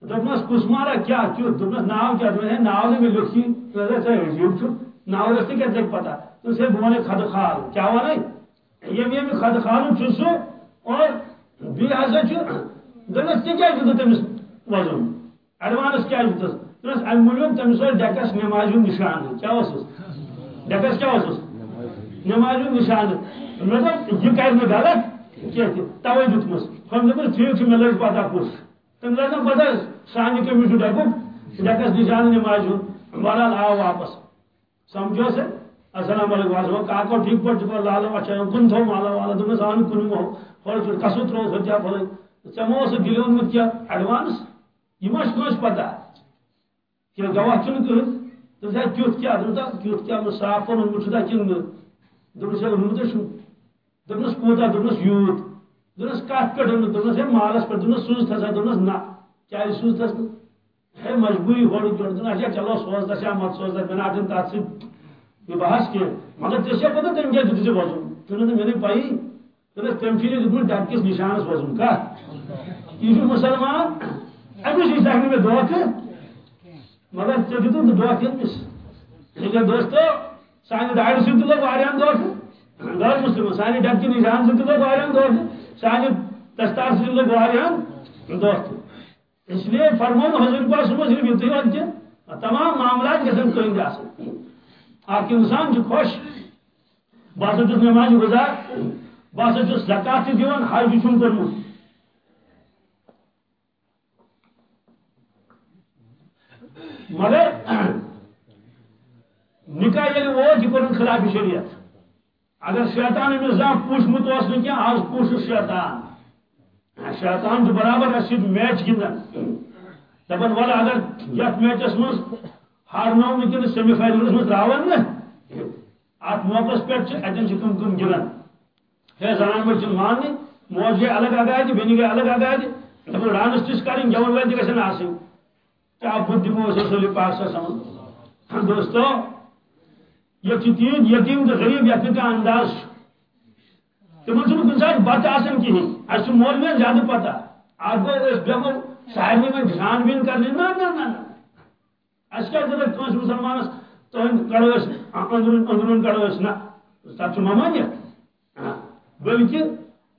دوٚپنس کُس مارا کیٛاہ کیُتھ دوٚپنس ناو کیٛاہ دوٚپنس ہے، ناو نہٕ مےٚ لیوٚکھ ژٕ ژٕ عجیٖب چھُ ناو رس تہِ کیٛاہ ژےٚ پتہ دوٚپُس ہے خال کیٛاہ وَنَے اور بیٚیہِ ہسا چھُ دوٚپنس ژےٚ کیٛازِ ایڈوانس کیٛازِ دیُتُس دوٚپنس اَمہِ موٗجوٗب تٔمِس اوس ڈٮ۪کس نٮ۪مازِ ہُنٛد نِشانہٕ کیٛاہ اوسُس ڈٮ۪کس کیٛاہ اوسُس نٮ۪مازِ ہُنٛد نِشانہٕ غلط۔ کینٛہہ تہِ تَوَے دیُتمَس ہُم دوٚپُس ٹھیٖک چھُ مےٚ لٔج پتہ کُس تٔمۍ لٔج نہٕ پتہ سانہِ کٔمِس چھُ ڈٮ۪کُک ڈٮ۪کس نِشانہٕ نٮ۪مازِ ہُنٛد بہرحال آو واپس سمجھو سے السلام علیکم واسو کاکو ٹھیک پٲٹھۍ ژٕ لالو اچھا کُن تھوٚو مالا والا دوٚپمَس آو نہٕ کُنہِ ہۄڑ کسُر تروو ہُتیا پھلٲنۍ ژےٚ ما اوسُکھ دِلہِ اوٚنمُت ایڈوانس یہِ ما چھُ کٲنٛسہِ پتہ کہ گواہ چھُنہٕ کٕہٕنۍ دوٚپُس ہے کیُتھ کیٛاہ دوٚپُس کیُتھ کیٛاہ صاف اوٚنمُت چھُ کِنہٕ نہٕ دوٚپُس ہے اوٚنمُت چھُ دوٚپنَس کوٗتاہ دوٚپنَس یوٗت دوٚپنَس کَتھ پٮ۪ٹھ اوٚنمُت ہے مالس پٮ۪ٹھ دوٚپنَس سوٗزتھس ہا دوٚپنَس نہ کیٛازِ سوٗزتھس نہٕ ہے مجبوٗری ہورٕ یورٕ اچھا چلو سوزتس یا مت سوزتس مےٚ نہ اَتٮ۪ن تَتھ سۭتۍ بحث کینٛہہ مگر ژےٚ چھےٚ پتہ تٔمۍ کیٛاہ دیُت ژےٚ وَزُن چھُنہٕ مےٚ نہٕ پَیی دوٚپنَس تٔمۍ چھُے دیُتمُت ڈَبکِس نِشانَس وَزُن کَتھ یہِ چھُ مُسلمان أمِس یہِ سَکہِ نہٕ مگر ژےٚ دیُتُتھ نہٕ دھوکہٕ أمِس لیکن دوستو سانہِ دارِ سۭتۍ تہِ لوٚگ واریاہن دھوکہٕ غٲر مُسلمان سانہِ ڈبکہِ نِشان دستار سۭتۍ اس لیے فرمون حضرت صبح صرف تمام معاملات گژھن کٕہٕنۍ آسٕنۍ اکھ انسان چھُ خۄش بہٕ ہسا چھُس نٮ۪مازِ گُزار بہٕ زکات تہِ دِوان حج تہِ مگر نکاح ییٚلہِ ووت یہِ کوٚرُن خلاف شریعت۔ اگر شیطان أمِس زانٛہہ پوٗچھمُت اوس نہٕ کینٛہہ شیطان. شیطان چھُ برابر اَسہِ میچ گِنٛدان دپان وَلہٕ اگر یتھ میچس منٛز ہارنو نہٕ سیمی فاینلس منٛز تراون نہٕ. اتھ موقعس پٮ۪ٹھ چھِ اتٮ۪ن چھِ کٕم ہے، زنان مٔڈۍ چھِنہٕ ماننہِ موج گٔے الگ اگادِ جی، بیٚنہِ گٔے الگ اگادِ دپان ڈانس تہِ چھِ کرٕنۍ گٮ۪وَن وٲلۍ تہِ گژھن آسٕنۍ کیٛاہ بُدھ دِمو أسۍ رسول پاک صلی اللہ علیہ وسلم دوستو یہ تیٖتۍ یتیٖم تہٕ غریٖب یتھ نہٕ انداز. چھُ تِمن چھُنہٕ کُنہِ ساتہٕ بتہٕ آسان کِہیٖنۍ اَسہِ چھُ مولوِین زیادٕ پتہ اکھ گوٚو أسۍ بیٚہمو سارنٕے وۄنۍ چھان بیٖن کرنہِ نہ نہ نہ نہ اَسہِ کیٛاہ ضروٗرت کٲنٛسہِ کڑو أسۍ ہاں، أنٛدروٗن أنٛدروٗن کڑو أسۍ نہ تتھ چھُ ممانیت بلکہِ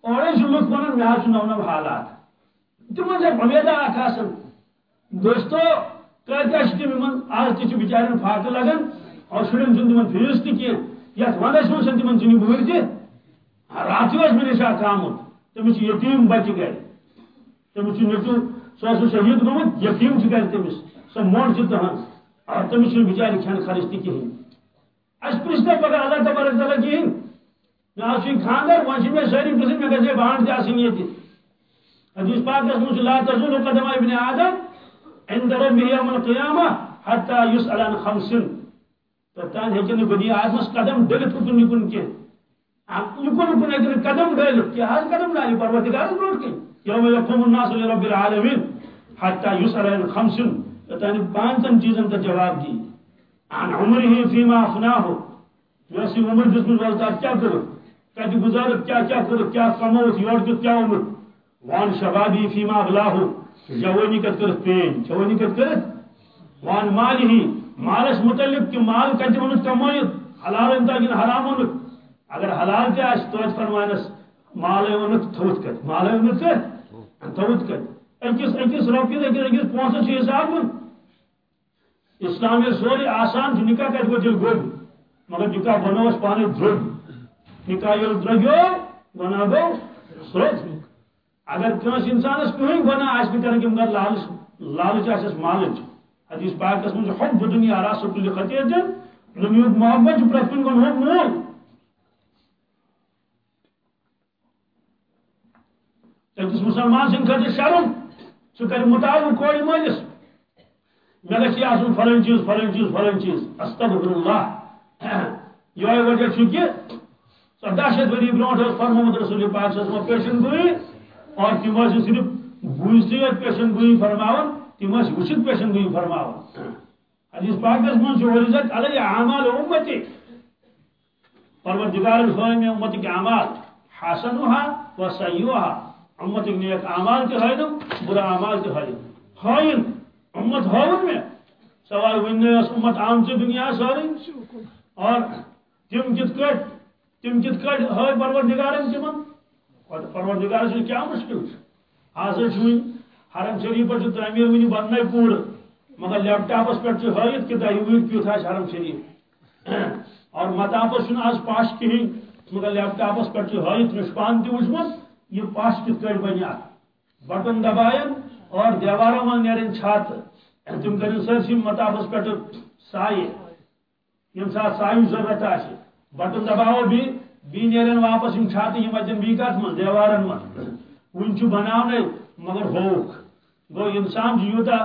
اورے چھِ لُکھ ونان مےٚ حظ نو نو حالات. تِمن چھِ امیدا اکھ آسان دوستو کۭتیاہ چھِ تِم یِمن آز تہِ چھِ بِچارٮ۪ن لگان اور شُرٮ۪ن چھُنہٕ تِمن فیٖس تہِ کینٛہہ یتھ ونٛدس منٛز چھنہٕ تِمن ژِنہِ بُہٕرۍ تہِ راتھٕے اوس مےٚ نِش اکھ آمُت تٔمِس چھِ یتیٖم بچہِ گرِ تٔمِس چھُ نیٚچوٗ اور تٔمِس چھُنہٕ بِچارِ کھٮ۪ن خرٕچ تہِ کِہیٖنۍ اَسہِ پرٛژھ اللہ تبارک تعالیٰ کِہیٖنۍ مےٚ حظ چھُے خانٛدر وۄنۍ چھِ مےٚ سٲری پرٛژھٕنۍ مےٚ گژھِ ہے بانٛڈ تہِ آسٕنۍ حدیث پاکس لا تزول قدم ابن آدم، عند ربه يوم القيامة حتى يسأل عن توٚتام ہیٚکہِ بنی آدمس قدم ڈٔلِتھ اُکُن یِکُن کینٛہہ یِکُن یِکُن ہیٚکہِ قدم ڈٲلِتھ کیٛاہ حظ قدم ڈالہِ پروردگارس برونٛٹھ کَنۍ یوم یقوم الناس لرب العالمین حتى يسأل عن خمسن توٚتام پانٛژن چیٖزن تہٕ جواب دی۔ عن عمره فيما أفناه یۄس یہِ عمر دِژمٕژ وَلہٕ تَتھ کیٛاہ کوٚرُتھ کَتہِ گُزارُتھ کیٛاہ کیٛاہ کوٚرُتھ کیٛاہ کمووُتھ یورٕ دیُت کیٛاہ اوٚنُتھ وان شبابی فیما ابلاہ جوانی کت کرت پین، جوانی کت کرت؟ وان مالی ہی مالس متعلق کہ مال کتہ اونت کمائت حلال انتا کن حرام اونت اگر حلال تہ آس توت اچھا فرمانس مال اونت تھوت کت مال اونت کت تھوت کت اکس اکس رۄپیس اکس اکس پونسس چھ حساب اسلام یہ سوری آسان چھ نکاح کت گو تیل گوٚب مگر نکاح بنوس پانے درٛوگ نکاح ییٚلہِ درٛوگیو گۄناہ گوٚو سرٛوگ اگر کنس انسانس کہیں گناہ آس نہ کرن مگر لالچ لالچ آسس مالچ حدیث پاک پاکس من حب دنیا راس کل خطیت دنیاک محبت چھ پرت کن گناہ مول أكس مسلمان سن خاطر شرم سو کر مطالب کوڑ مالس مے گھس آسن فلن چیز فلن چیز فلن چیز۔ استغفر اللہ یہ وجہ چھ کہ ژدہ شیت ؤری برونٛٹھ فرمومت رسول پاک صلی اللہ پیشن گوئی۔ اور تم صرف بوزتی پیشن گوئی فرماون۔ تم وچھت پیشن گوئی فرماون حدیث پاکس من ورزت علی اعمال امتی پروردگار ہوئے میں امت کے اعمال حسنها و سیئوها امت کے نیک اعمال کے ہائن برا اعمال کے ہائن ہائن امت ہاون میں۔ سوال وننے اس امت عام سے دنیا ساری اور تم کت کٹ تم کت کٹ ہائے پروردگارن تمن پروردگار سے کیا مشکل؟ حاصل چھوئی حرم شریف پر تعمیر ونی بننے پور مگر لیپ ٹاپس پہ ہائت کہ تھی کیت حرم شریف۔ اور متاپس آج پاش کہین مگر لیپ ٹاپس پہ ہائت مش پان تہ یہ پاش کت کٹ بنیا بٹن دبائن اور دیواروں من نیرن چھات۔ تم کرن سرسی متاپس پہ سائے یم سات سائن ضرورت آ بٹن دباو بھی بی نیرن واپس یم چھات یم اتن بی کت من دیوارن من ون بناونے مگر ہوک۔ گو انسان یوتا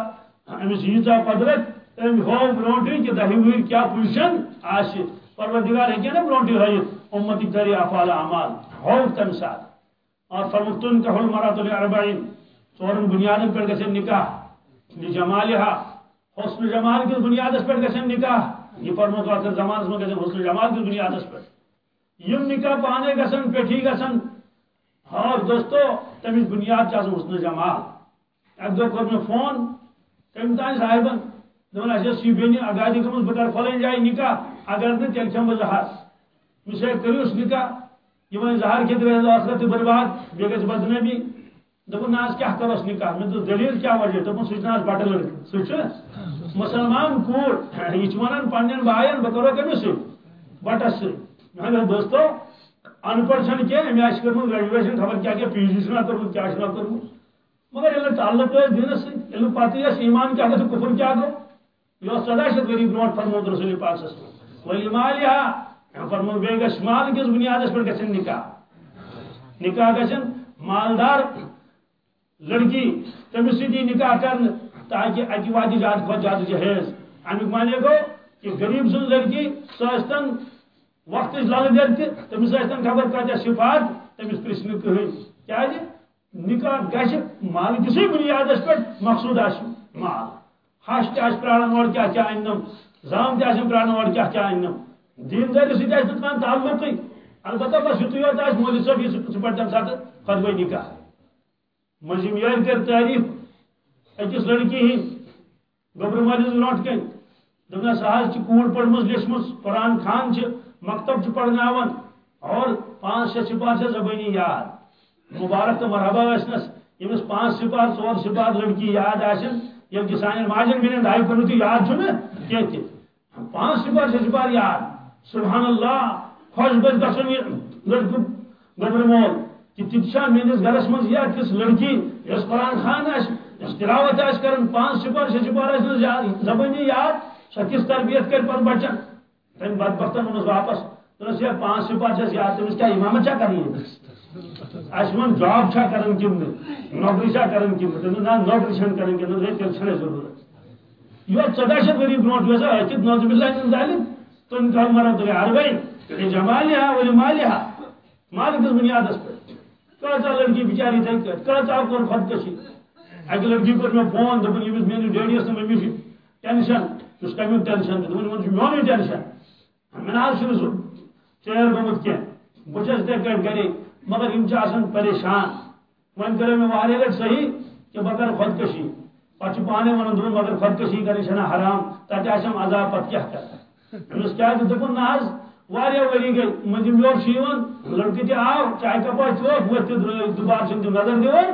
امس ییژا قدرت ام ہو برونٹی کہ دہی ویر کیا پوزیشن آس پروردگار ہے نا برونٹی ہائت امتی کری افعال اعمال ہو تم ساتھ اور فرمتن کہ ہل مرات الاربعین ژورن بنیادن پہ گژھن نکاح جمالها حسن جمال کس بنیاد پہ گژھن نکاح یہ فرمت آخر زمانس میں گژھن حسن جمال کس بنیاد پہ یم نکاح پانے گژھن پیٹھی گژھن ہاں دوستو تمس بنیاد چھ حسن جمال اک دہ کور فون تم تان صاحبن دپان اس یہ بینی آگادی گمز بہ کر فلن جائے نکاح، اگر نہ تیل چم زہر مسے کریوس نکاح، یہ زہر کھت رہے آخرت برباد بیٚیہِ گژھِ بدنٲمی دپن ناز کیا کروس نکاح؟ میں تو دلیل کیا وجہ دپن سہ ناز بٹہ لڑکہ سہ مسلمان کوڑ یہ ونان پنن بائن بہ کرو کمس سۭتۍ بٹس سۭتۍ مگر دوستو ان پڑھ چھن کینٛہہ أمۍ آسہِ کٔرمٕژ گریجویشن خبر کیا کیا پی جی چھُنا کوٚرمُت کیا چھُنا کوٚرمُت مگر ییٚلہِ نہٕ تعلق ٲسۍ دیٖنس سۭتۍ ییٚلہِ نہٕ پتہٕ ایمان کیا گوٚو کفر کیا گوٚو یہِ اوس ژۄداہ شیٚتھ ؤری برونٛٹھ فرموت رسول پاکس ولی مالِہا فرمو بیٚیہِ گژھِ مال کِس بُنیادس پٮ۪ٹھ گژھن نکاح۔ نکاح گژھن مالدار لڑکی تمس سی نکاح کرنے تاکہ اکی واتہ زیادہ کھت زیادہ جہیز امیک معنی گو کہ غریب سن لڑکی سن وقت لل دین تمس خبر کتہ صفات تمس پرسن کہین کیا جی؟ نکاح گھس مال کسی بنیاد پہ مقصود آس مال۔ ہش تہ پران اور کیا کیا انم زام تہ پران اور کیا کیا انم دین داری سی کان تعلق البتہ بس یتھ یوت آس مولوی صاحب یہ پڑھ تمہ سات خطبہ نکاح۔ مجھے یار کر تعریف اکس لڑکی ہی گبر مالس برو کن دپنا سہ کوڑ پڑھ لیچم قرآن خان مکتب پڑھنا اور پانچ شے سپار سے زبانی یاد۔ مبارک تو مرحبا ورنس یمس پانچ سپار ژور سپار لڑکی یاد آن یل کہ سان ماجن بین دائی پہ یاد کی پانچ سپار شے سپار یاد. سبحان اللہ خوش گز گھن لڑکہ گبر مول. کہ تتشا میس گرس من یا کس لڑکی. اس قرآن خان اس تلاوت آس کر پانچ سپار شے سپار زبانی یاد سو تربیت کر پر بچن تم بد بختن ونس واپس. تمس یہ پانچ سپار چھس یاد. تمس کیا امامت چھا کرنی اس من جاب چھا کرن کن نوکری چھا کرن کن نا نوکری چھن کرن کن تیل چھنے ضرورت یہ ژۄداہ شیٚتھ ؤری برونٛٹھ ویسا أکِس نوزب اللہ ظالم۔ تم کر مرن تو اربعین جمالها ولمالها مالک بنیادس پہ کچا لڑکی بچاری تھے کچا کور خودکشی؟ اکہ لڑکی کور میں فون دپن یمس میری ڈیڈی اس ممی چھ ٹینشن۔ اس کمیک ٹینشن دپن من چھ میونی ٹینشن۔ من حال چھن سو چیر گمت کی بچس تے کٹ گری مگر یم پریشان۔ ون کرے میں وارے لگ صحیح کہ بکر خودکشی۔ پچھ پانے ون دون مگر خودکشی کرے چھنا حرام تتہ آسم عذاب پت کیا کر امس کیا دپن نہ واریاہ ؤری گئی مٔنٛزِم یور چھُ یِوان لڑکہٕ آو چاے کپا چوک ؤتھۍ تہِ دُبارٕ چھِنہٕ تِم نظر دِوان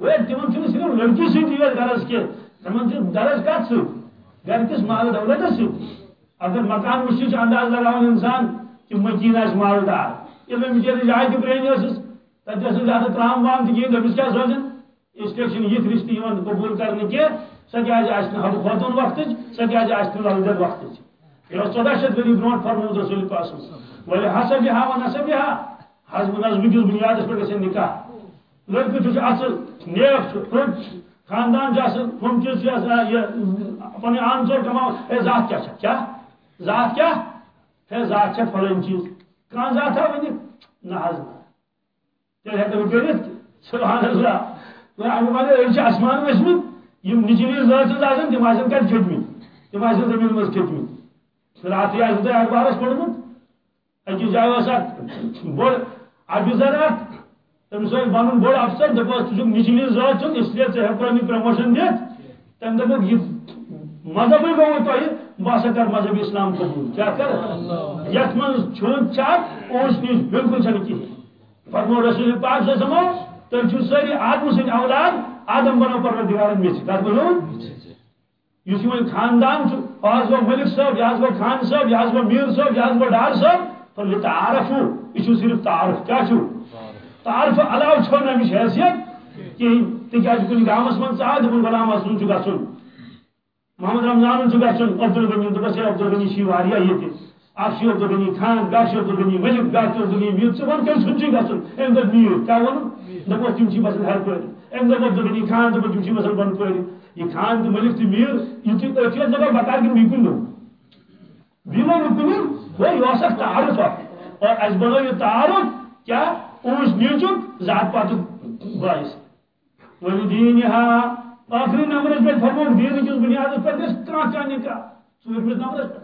وے تِمن چھُنہٕ صرف لڑکی سۭتی یوت غرض کینٛہہ تِمن چھُ غرض کتھ سۭتۍ گرِ کِس مال دولتس سۭتۍ اگر مکان وٕچھِتھ چھُ انداز لگاوان انسان کہ مکین آسہِ مالدار ییٚلہِ وۄنۍ بِچٲرِس جاے تہِ پرٛٲنۍ ٲسٕس تتہِ ٲسٕس زیادٕ ترام وام تہِ کِہیٖنۍ تٔمِس کیٛاہ سوزن اس لیے چھِنہٕ یِتھ رِشتہٕ یِوان قبوٗل کرنہٕ کینٛہہ سۄ کیٛازِ آسہِ نہٕ حبہٕ خوتوٗن وقتٕچ سۄ کیٛازِ آسہِ نہٕ وقتٕچ یہ ژۄداہ شیٚتھ ؤری برونٛٹھ فرموت رسول پاسس ولی حسبها و نسبها حسب نسب کس بنیاد پر گژھن نکاح۔ لڑکہ اصل نیک رُت خاندان اصل ہم چیز پہ آن ژور کما اے ذات کیا ذات کیا؟ ہے ذات فلن چیز۔ کان ذات ونی نہ حض تیل ہیکو کٔرِتھ سبحان اللہ۔ اگر مگر أڑۍ چھِ آسمان ؤسمٕتۍ یِم نِچلی ذات آسان تِم آسان کَتہِ کھٔتمٕتۍ تِم آسان زٔمیٖن منٛز کھٔتمٕتۍ راتھٕے آسوٕ تۄہہِ اخبارس پوٚرمُت أکِس جایہِ اوس اکھ افسر اکھ تٔمِس اوس بنُن افسر دپوس ژٕ چھُکھ ذات اس لیے ژٕ ہٮ۪کو أمِس پرموشن دِتھ تٔمۍ دوٚپُکھ یہِ مذہبٕے گوٚوٕ بہٕ کر مذہب اسلام قبول کیا کر؟ یتھ منٛز چھُنہٕ چک اوس نِش بالکل چھنہٕ کِہیٖنۍ فرمو رسول پاک صلی اللہ علیہ وسلم تُہۍ چھِو سٲری آدم سٕنٛدۍ اولاد، آدم بنو پروردگارن میٚژِ کتھ بنو؟ یُس یہِ وۄنۍ خاندان چھُ آز گوٚو ملک صٲب یہِ حظ گوٚو خان صٲب یہِ حظ گوٚو میٖر صٲب یہِ حظ گوٚو ڈار صٲب پر یہ تعارف ہو یہ صرف تعارف، کیا چھو؟ تعارف علاوہ چھو نہ مش حیثیت کہ تکیاز کن گامس من سعاد بن غلام اسن چھو گسن محمد رمضان چھو گسن عبد الغنی تو بس عبد الغنی شی واریا یہ آپ عبد الغنی خان گاش عبد الغنی ملک گاش عبد الغنی میر سے ون کل سن چھو گسن ایم در میر کیا ون دپو تم چھ بس ہر کوئی ایم در عبد الغنی خان دپو تم چھ بس بن کوئی یہ خان تو ملک تو میر یہ تو اچھا جگہ بتا کہ میکن دو۔ بیمہ مکنی وہ یوسف تعارف اور اس بنو یہ تعارف کیا؟ اوس نیچک ذات پات باعث ولی دین آخری نمبر پہ فرمو دین کس بنیاد پر گھس کان کان نکاح ژوٗرمِس نمبرس پہ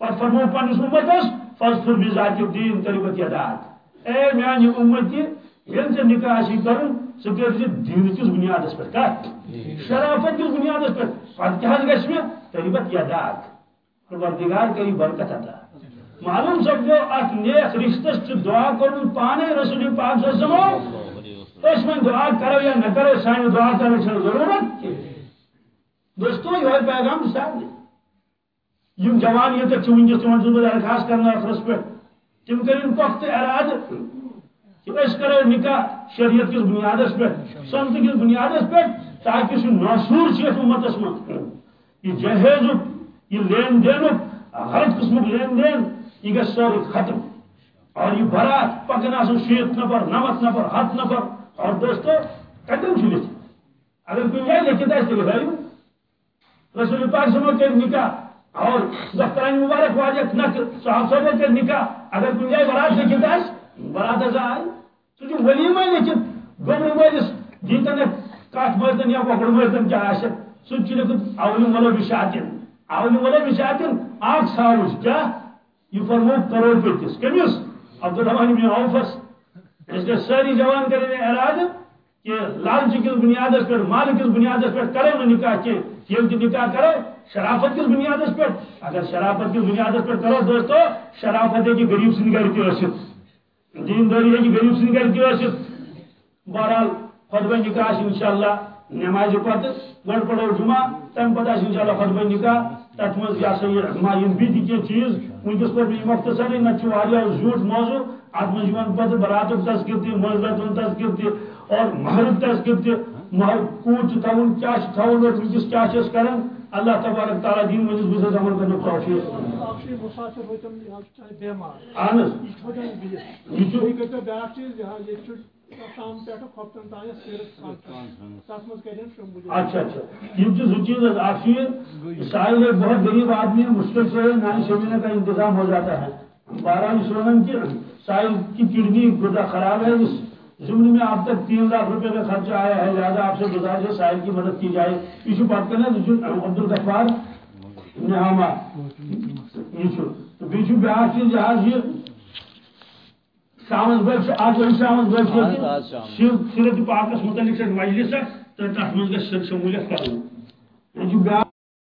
پتہ فرمو پنس امتس فضفر بذات الدین طریقت یداد اے میانی امتی یل ژے نکاح آسی کرن سہ کر دین کس بنیادس پہ کت شرافت کس بنیادس پہ پتہ کیا گھس مے طریقت یداد پروردگار کری برکت عطا۔ معلوم سپدو ات نیک رشتس چھ دعا کرن پانے رسول پاک صلی اللہ علیہ وسلم۔ اس میں دعا کرو یا نہ کرو سانی دعا کرنے چھ ضرورت دوستو، یہ پیغام صاحب یم جوان یہ تک ونجس تمن سن درخواست کرنا اخرس پہ تم کرن پخت اراد کہ اس کرو نکاح شریعت کس بنیادس پہ سنت کس بنیادس پہ تاکہ سو ناسور چھ امتس من یہ جہیز یہ لین دین ہر قسم لین دین۔ یہ گھر سوری ختم۔ اور یہ برات پکن آسن شیت نفر نمت نفر ہاتھ نفر اور دوستو کتن چھ لکھ اگر کوئی یہ لکھت ہے تو لکھائی رسول پاک سمو کے نکاح اور دفتران مبارک واجہ نک صاحب صاحب کے نکاح۔ اگر کوئی یہ برات لکھت ہے برات ازا آئی تو جو ولیمہ لکھت گمر مجلس دیتن کات مرتن یا وکڑ مرتن کیا آشت سن چھ لکھت اولی ولو بشاتن اولی ولو بشاتن آگ ساروش کیا یہ فرمو کروڑ پیتس کمس عبدالرحمان بن عوفس اس کے ساری جوان کرنے ارادہ کہ لالچ کس بنیاد پر، مال کس بنیاد پر کرو نہ نکاح کے یہ کہ نکاح کرو شرافت کس بنیاد پر۔ اگر شرافت کس بنیاد پر کرو دوستو، شرافت ہے کہ غریب سن گھر کی وسط دینداری ہے کہ غریب سن گھر کی وسط بہرحال، خطبہ نکاح انشاءاللہ نماز پتہ گڑ پڑو جمعہ تم پتہ انشاءاللہ خطبہ نکاح۔ تک مز یہ سا یہ ماین بھی کی چیز ونکس پہ یہ مختصر نہ زیوٹ موضوع۔ ات مز پتہ برات تذکر تہ مزرت تذکر تہ اور مہر تذکر تہ مہر کوت تھون کیا تھون ونکس کیا کران اللہ تبارک تعالیٰ دین مجھے بزرگ عمل کرنے توفیق اہن اچھا اچھا۔ یہ زو چیز ساحل ایک بہت غریب آدمی مشکل سے نانی شمینے کا انتظام ہو جاتا ہے۔ بارہ سونن کی ساحل کی کڈنی گردہ خراب ہے اس ضمن میں آپ تک تین لاکھ روپے کا خرچہ آیا ہے۔ لہٰذا آپ سے گزارش ہے ساحل کی مدد کی جائے۔ یہ بات کرنا عبد الغفار نہاما یہ تو بیچ بیاکھ چیز جہاز یہ شامن بل آج بل سیرت پاکس متعلق مجلس گھر شمولیت کرنا